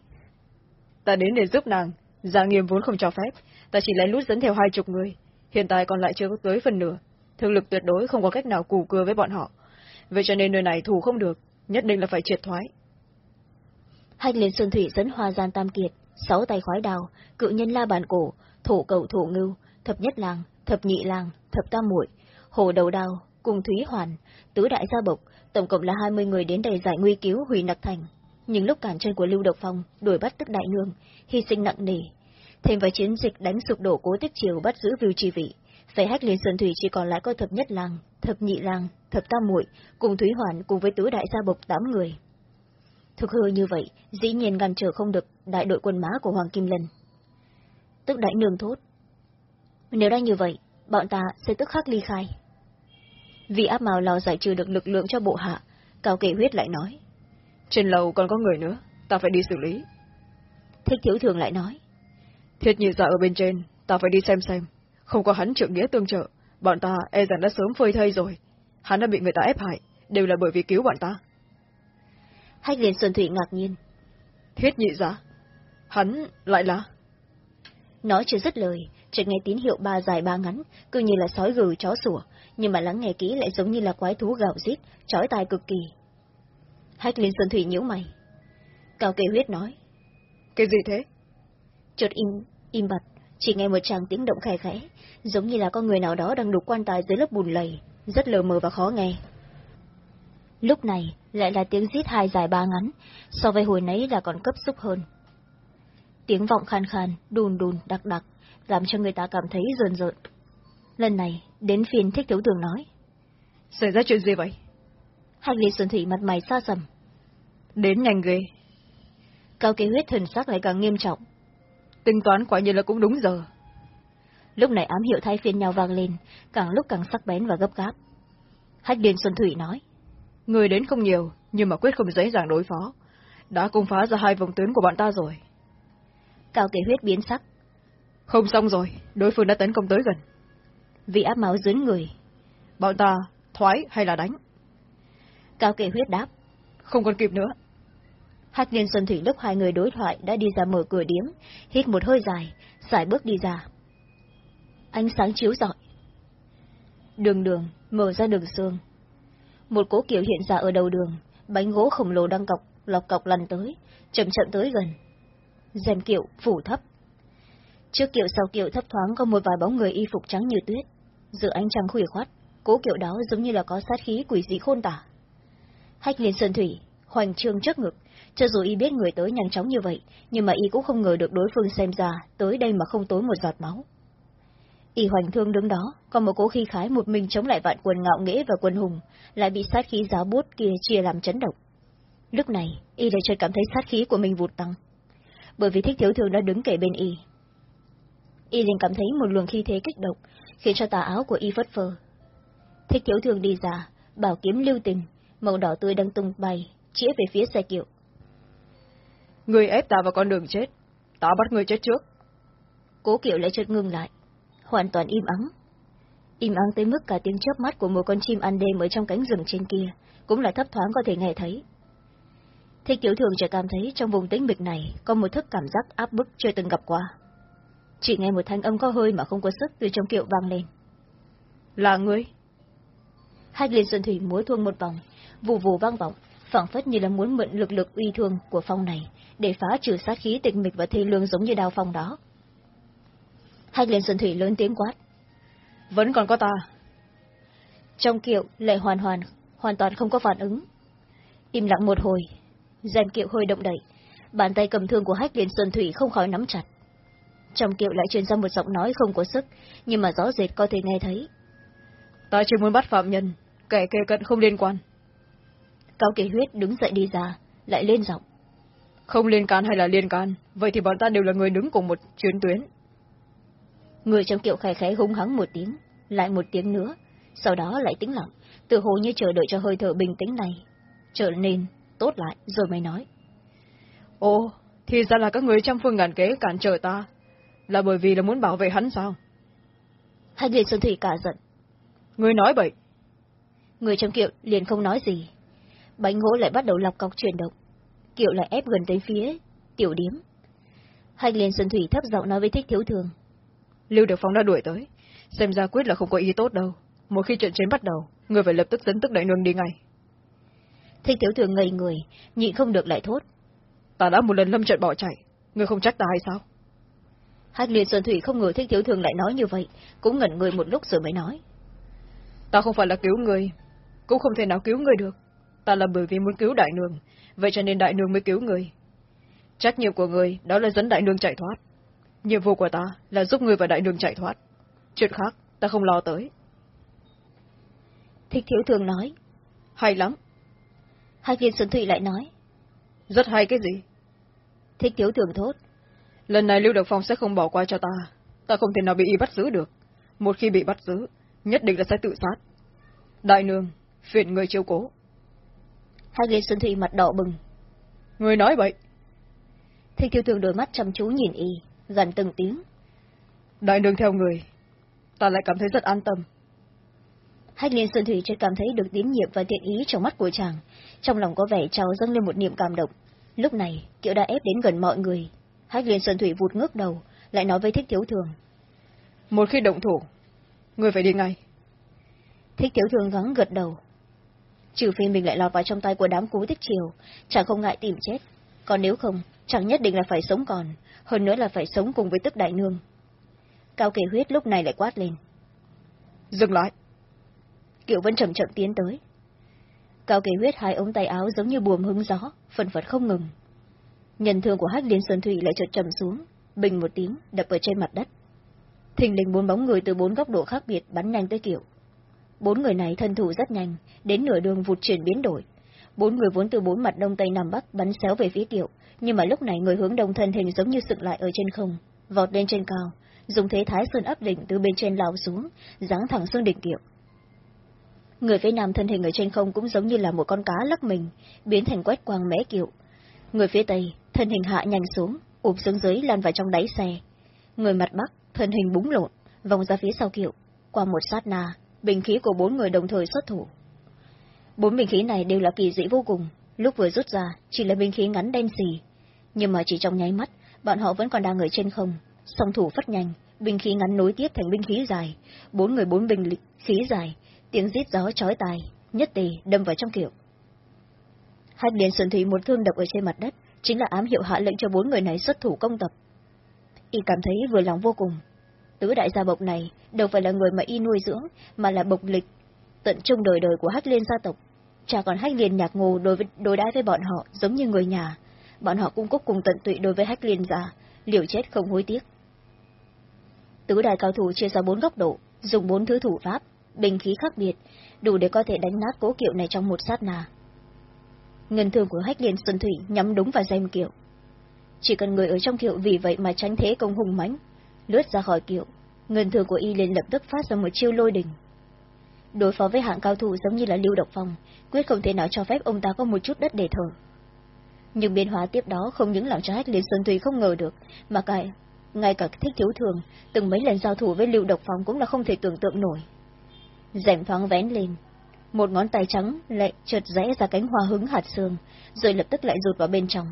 Ta đến để giúp nàng. Gia nghiêm vốn không cho phép. Ta chỉ lấy lút dẫn theo hai chục người. Hiện tại còn lại chưa có tới phần nửa. Thực lực tuyệt đối không có cách nào cù cưa với bọn họ. Vậy cho nên nơi này thủ không được, nhất định là phải triệt thoái. Hách liên xuân thủy dẫn hoa gian tam kiệt, sáu tay khói đào, cự nhân la bàn cổ, thổ cầu thổ ngưu, thập nhất làng, thập nhị làng, thập tam muội, hồ đầu đào, cùng thúy hoàn, tứ đại gia bộc, tổng cộng là hai mươi người đến đây giải nguy cứu hủy nặc thành. Nhưng lúc cản chân của Lưu Độc Phong đuổi bắt tức đại nương, hy sinh nặng nề. Thêm vào chiến dịch đánh sụp đổ cố tích triều bắt giữ vưu trì vị, phải hách liên xuân thủy chỉ còn lại có thập nhất làng, thập nhị làng, thập tam muội cùng Thúy Hoàn cùng với tứ đại gia bộc tám người. Thực hư như vậy, dĩ nhiên ngăn trở không được đại đội quân mã của Hoàng Kim Lân. Tức đại nương thốt. Nếu đã như vậy, bọn ta sẽ tức khắc ly khai. Vì áp màu lò giải trừ được lực lượng cho bộ hạ, Cao Kệ Huyết lại nói. Trên lầu còn có người nữa, ta phải đi xử lý. Thích Thiếu Thường lại nói. Thiệt nhị dạ ở bên trên, ta phải đi xem xem. Không có hắn trượng nghĩa tương trợ, bọn ta e rằng đã sớm phơi thây rồi. Hắn đã bị người ta ép hại, đều là bởi vì cứu bọn ta. Hách liền Xuân Thủy ngạc nhiên. Thiết nhị giả? Hắn lại là... Nói chưa dứt lời, chợt nghe tín hiệu ba dài ba ngắn, cứ như là sói gừ chó sủa, nhưng mà lắng nghe kỹ lại giống như là quái thú gạo rít, chói tai cực kỳ. Hách liên Xuân Thủy nhíu mày. Cao kê huyết nói. Cái gì thế? Chợt im, im bặt, chỉ nghe một tràng tiếng động khẽ khẽ, giống như là có người nào đó đang đục quan tài dưới lớp bùn lầy, rất lờ mờ và khó nghe. Lúc này, lại là tiếng rít hai dài ba ngắn, so với hồi nấy là còn cấp xúc hơn. Tiếng vọng khan khan, đùn đùn, đặc đặc, làm cho người ta cảm thấy rờn rợn. Lần này, đến phiên thích thiếu tường nói. Xảy ra chuyện gì vậy? Hành lý xuân thủy mặt mày xa sầm. Đến nhanh ghê. Cao kế huyết thần sắc lại càng nghiêm trọng. Tính toán quả nhiên là cũng đúng giờ. Lúc này ám hiệu thay phiên nhau vang lên, càng lúc càng sắc bén và gấp gáp. Hách Điền Xuân Thủy nói. Người đến không nhiều, nhưng mà quyết không dễ dàng đối phó. Đã cung phá ra hai vòng tuyến của bọn ta rồi. Cao kế huyết biến sắc. Không xong rồi, đối phương đã tấn công tới gần. Vị áp máu dướn người. Bọn ta thoái hay là đánh? Cao kể huyết đáp. Không còn kịp nữa. Hắc Liên Xuân Thủy lúc hai người đối thoại đã đi ra mở cửa điếm, hít một hơi dài, xài bước đi ra. Ánh sáng chiếu rọi. Đường đường, mở ra đường xương. Một cố kiểu hiện ra ở đầu đường, bánh gỗ khổng lồ đang cọc, lọc cọc lăn tới, chậm chậm tới gần. Dèm kiệu, phủ thấp. Trước kiệu sau kiệu thấp thoáng có một vài bóng người y phục trắng như tuyết. Giữa ánh trăng khuya khoát, cố kiệu đó giống như là có sát khí quỷ dị khôn tả. Hách liên sơn thủy, hoành trương trước ngực, cho dù y biết người tới nhanh chóng như vậy, nhưng mà y cũng không ngờ được đối phương xem ra tới đây mà không tối một giọt máu. Y hoành thương đứng đó, còn một cố khí khái một mình chống lại vạn quân ngạo nghễ và quân hùng, lại bị sát khí giáo bút kia chia làm chấn động. Lúc này, y lại chợt cảm thấy sát khí của mình vụt tăng. Bởi vì thích thiếu thường đã đứng kể bên y. Y liền cảm thấy một luồng khí thế kích động, khiến cho tà áo của y phất phơ. Thích thiếu thường đi ra, bảo kiếm lưu tình, màu đỏ tươi đang tung bay, chĩa về phía xe kiệu. Người ép ta vào con đường chết, ta bắt người chết trước. Cố kiệu lại chợt ngưng lại, hoàn toàn im ắng. Im ắng tới mức cả tiếng chớp mắt của một con chim ăn đêm ở trong cánh rừng trên kia, cũng là thấp thoáng có thể nghe thấy. Thích tiểu thường chỉ cảm thấy trong vùng tĩnh mịch này có một thức cảm giác áp bức chưa từng gặp qua. Chỉ nghe một thanh âm có hơi mà không có sức từ trong kiệu vang lên. Là ngươi? Hách liên xuân thủy múa thuông một vòng, vù vù vang vọng, phảng phất như là muốn mượn lực lực uy thương của phong này để phá trừ sát khí tịch mịch và thê lương giống như đao phong đó. Hách liên xuân thủy lớn tiếng quát. Vẫn còn có ta. Trong kiệu, lệ hoàn hoàn, hoàn toàn không có phản ứng. Im lặng một hồi, rèm kiệu hơi động đậy, bàn tay cầm thương của hách liên xuân thủy không khỏi nắm chặt. Trong kiệu lại truyền ra một giọng nói không có sức, nhưng mà rõ rệt có thể nghe thấy. Ta chỉ muốn bắt phạm nhân, kẻ kề cận không liên quan. Cao kỳ huyết đứng dậy đi ra, lại lên giọng. Không liên can hay là liên can, vậy thì bọn ta đều là người đứng cùng một chuyến tuyến. Người trong kiệu khẽ khẽ hung hắng một tiếng, lại một tiếng nữa, sau đó lại tĩnh lặng, tự hồ như chờ đợi cho hơi thở bình tĩnh này. Trở nên, tốt lại, rồi mới nói. Ồ, thì ra là các người trăm phương ngàn kế cản trở ta. Là bởi vì là muốn bảo vệ hắn sao? Hai người xuân thủy cả giận. Người nói bậy. Người trong kiệu liền không nói gì. Bánh gỗ lại bắt đầu lọc cọc chuyển động. Kiệu lại ép gần tới phía, tiểu điếm. Hành liền xuân thủy thấp giọng nói với thích thiếu thường. Lưu Được Phong đã đuổi tới. Xem ra quyết là không có ý tốt đâu. Một khi trận chiến bắt đầu, người phải lập tức dẫn tức đại nương đi ngay. Thích thiếu thường ngây người, nhịn không được lại thốt. Ta đã một lần lâm trận bỏ chạy, người không trách ta hay sao? Hách liên xuân thủy không ngờ thích thiếu thường lại nói như vậy, cũng ngẩn người một lúc rồi mới nói. Ta không phải là cứu người, cũng không thể nào cứu người được. Ta là bởi vì muốn cứu đại nương, vậy cho nên đại nương mới cứu người. Trách nhiệm của người đó là dẫn đại nương chạy thoát. Nhiệm vụ của ta là giúp người và đại nương chạy thoát. Chuyện khác, ta không lo tới. Thích thiếu thường nói. Hay lắm. Hách liên xuân thủy lại nói. Rất hay cái gì? Thích thiếu thường thốt. Lần này Lưu Độc Phong sẽ không bỏ qua cho ta. Ta không thể nào bị y bắt giữ được. Một khi bị bắt giữ, nhất định là sẽ tự sát. Đại nương, phiền người chiếu cố. Hai người Xuân Thủy mặt đỏ bừng. Người nói vậy. Thích tiêu thường đôi mắt chăm chú nhìn y, gần từng tiếng. Đại nương theo người, ta lại cảm thấy rất an tâm. Hách liên Xuân Thủy chợt cảm thấy được tín nhiệm và thiện ý trong mắt của chàng, trong lòng có vẻ trào dâng lên một niềm cảm động. Lúc này, Kiệu đã ép đến gần mọi người. Hách liên Xuân Thủy vụt ngước đầu, lại nói với Thích Thiếu Thường. Một khi động thủ, người phải đi ngay. Thích Thiếu Thường gắng gật đầu. Trừ phi mình lại lọt vào trong tay của đám cú tích chiều, chẳng không ngại tìm chết. Còn nếu không, chẳng nhất định là phải sống còn, hơn nữa là phải sống cùng với tức đại nương. Cao kỳ huyết lúc này lại quát lên. Dừng lại. Kiệu vẫn chậm chậm tiến tới. Cao kỳ huyết hai ống tay áo giống như buồm hứng gió, phần phật không ngừng. Nhân thương của hách liên sơn thủy lại chợt trầm xuống, bình một tiếng, đập ở trên mặt đất. Thình lình bốn bóng người từ bốn góc độ khác biệt bắn nhanh tới kiệu. Bốn người này thân thủ rất nhanh, đến nửa đường vụt chuyển biến đổi. Bốn người vốn từ bốn mặt đông tây nam bắc bắn xéo về phía kiệu, nhưng mà lúc này người hướng đông thân hình giống như sực lại ở trên không, vọt lên trên cao, dùng thế thái sơn áp đỉnh từ bên trên lao xuống, giáng thẳng xuống đỉnh kiệu. Người phía nam thân hình ở trên không cũng giống như là một con cá lắc mình, biến thành quét quang mé kiệu. Người phía tây, thân hình hạ nhanh xuống, ụp xuống dưới lan vào trong đáy xe. Người mặt bắc, thân hình búng lộn, vòng ra phía sau kiệu. Qua một sát na, bình khí của bốn người đồng thời xuất thủ. Bốn bình khí này đều là kỳ dị vô cùng, lúc vừa rút ra chỉ là binh khí ngắn đen xì. Nhưng mà chỉ trong nháy mắt, bọn họ vẫn còn đang ở trên không, song thủ phát nhanh, binh khí ngắn nối tiếp thành binh khí dài, bốn người bốn binh khí dài, tiếng rít gió chói tai, nhất tề đâm vào trong kiệu. Hách liền xuân thủy một thương độc ở trên mặt đất, chính là ám hiệu hạ lệnh cho bốn người này xuất thủ công tập. Y cảm thấy vừa lòng vô cùng. Tứ đại gia bộc này đâu phải là người mà y nuôi dưỡng, mà là bộc lịch, tận trung đời đời của Hách Liên gia tộc. Chả còn Hách Liên nhạc ngô đối, với, đối đãi với bọn họ giống như người nhà. Bọn họ cung cúc cùng tận tụy đối với Hách Liên già, liều chết không hối tiếc. Tứ đại cao thủ chia ra bốn góc độ, dùng bốn thứ thủ pháp, bình khí khác biệt, đủ để có thể đánh nát cố kiệu này trong một sát nà. Ngân thường của Hách Liên Xuân Thủy nhắm đúng vào dây kiệu. Chỉ cần người ở trong kiệu vì vậy mà tránh thế công hùng mãnh, lướt ra khỏi kiệu, ngân thường của y liền lập tức phát ra một chiêu lôi đình. Đối phó với hạng cao thủ giống như là Lưu Độc Phong, quyết không thể nào cho phép ông ta có một chút đất để thở. Nhưng biến hóa tiếp đó không những làm cho Hách Liên Xuân Thủy không ngờ được, mà cả ngay cả thích thiếu thường, từng mấy lần giao thủ với Lưu Độc Phong cũng là không thể tưởng tượng nổi. Rảnh thoáng vén lên, một ngón tay trắng lại chợt rẽ ra cánh hoa hứng hạt xương, rồi lập tức lại rụt vào bên trong.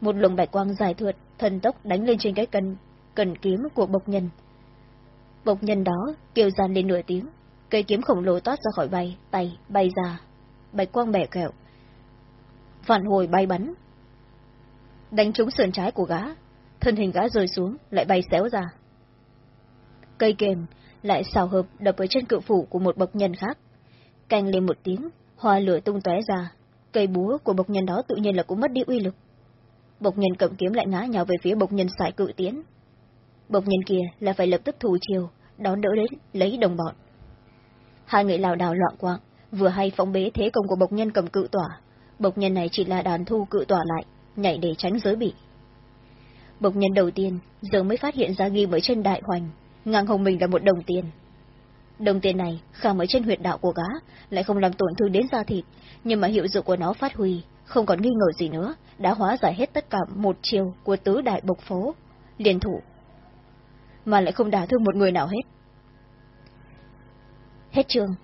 Một luồng bạch quang dài thượt, thần tốc đánh lên trên cái cần, cần kiếm của bộc nhân. Bộc nhân đó kêu gian lên nửa tiếng, cây kiếm khổng lồ toát ra khỏi bay, tay bay ra, bạch quang bẻ kẹo. Phản hồi bay bắn, đánh trúng sườn trái của gã, thân hình gã rơi xuống, lại bay xéo ra. Cây kềm lại xào hợp đập ở chân cự phủ của một bậc nhân khác. Canh lên một tiếng, hoa lửa tung tóe ra, cây búa của bậc nhân đó tự nhiên là cũng mất đi uy lực. Bộc nhân cầm kiếm lại ngã nhào về phía bộc nhân sải cự tiến. Bộc nhân kia là phải lập tức thù chiều, đón đỡ đến, lấy đồng bọn. Hai người lào đào loạn quạng, vừa hay phóng bế thế công của bộc nhân cầm cự tỏa. Bộc nhân này chỉ là đàn thu cự tỏa lại, nhảy để tránh giới bị. Bộc nhân đầu tiên, giờ mới phát hiện ra ghi ở trên đại hoành, ngang hồng mình là một đồng tiền. Đồng tiền này, khảm ở trên huyệt đạo của gá, lại không làm tổn thương đến da thịt, nhưng mà hiệu dụng của nó phát huy, không còn nghi ngờ gì nữa, đã hóa giải hết tất cả một chiều của tứ đại bộc phố, liền thủ. Mà lại không đả thương một người nào hết. Hết trường.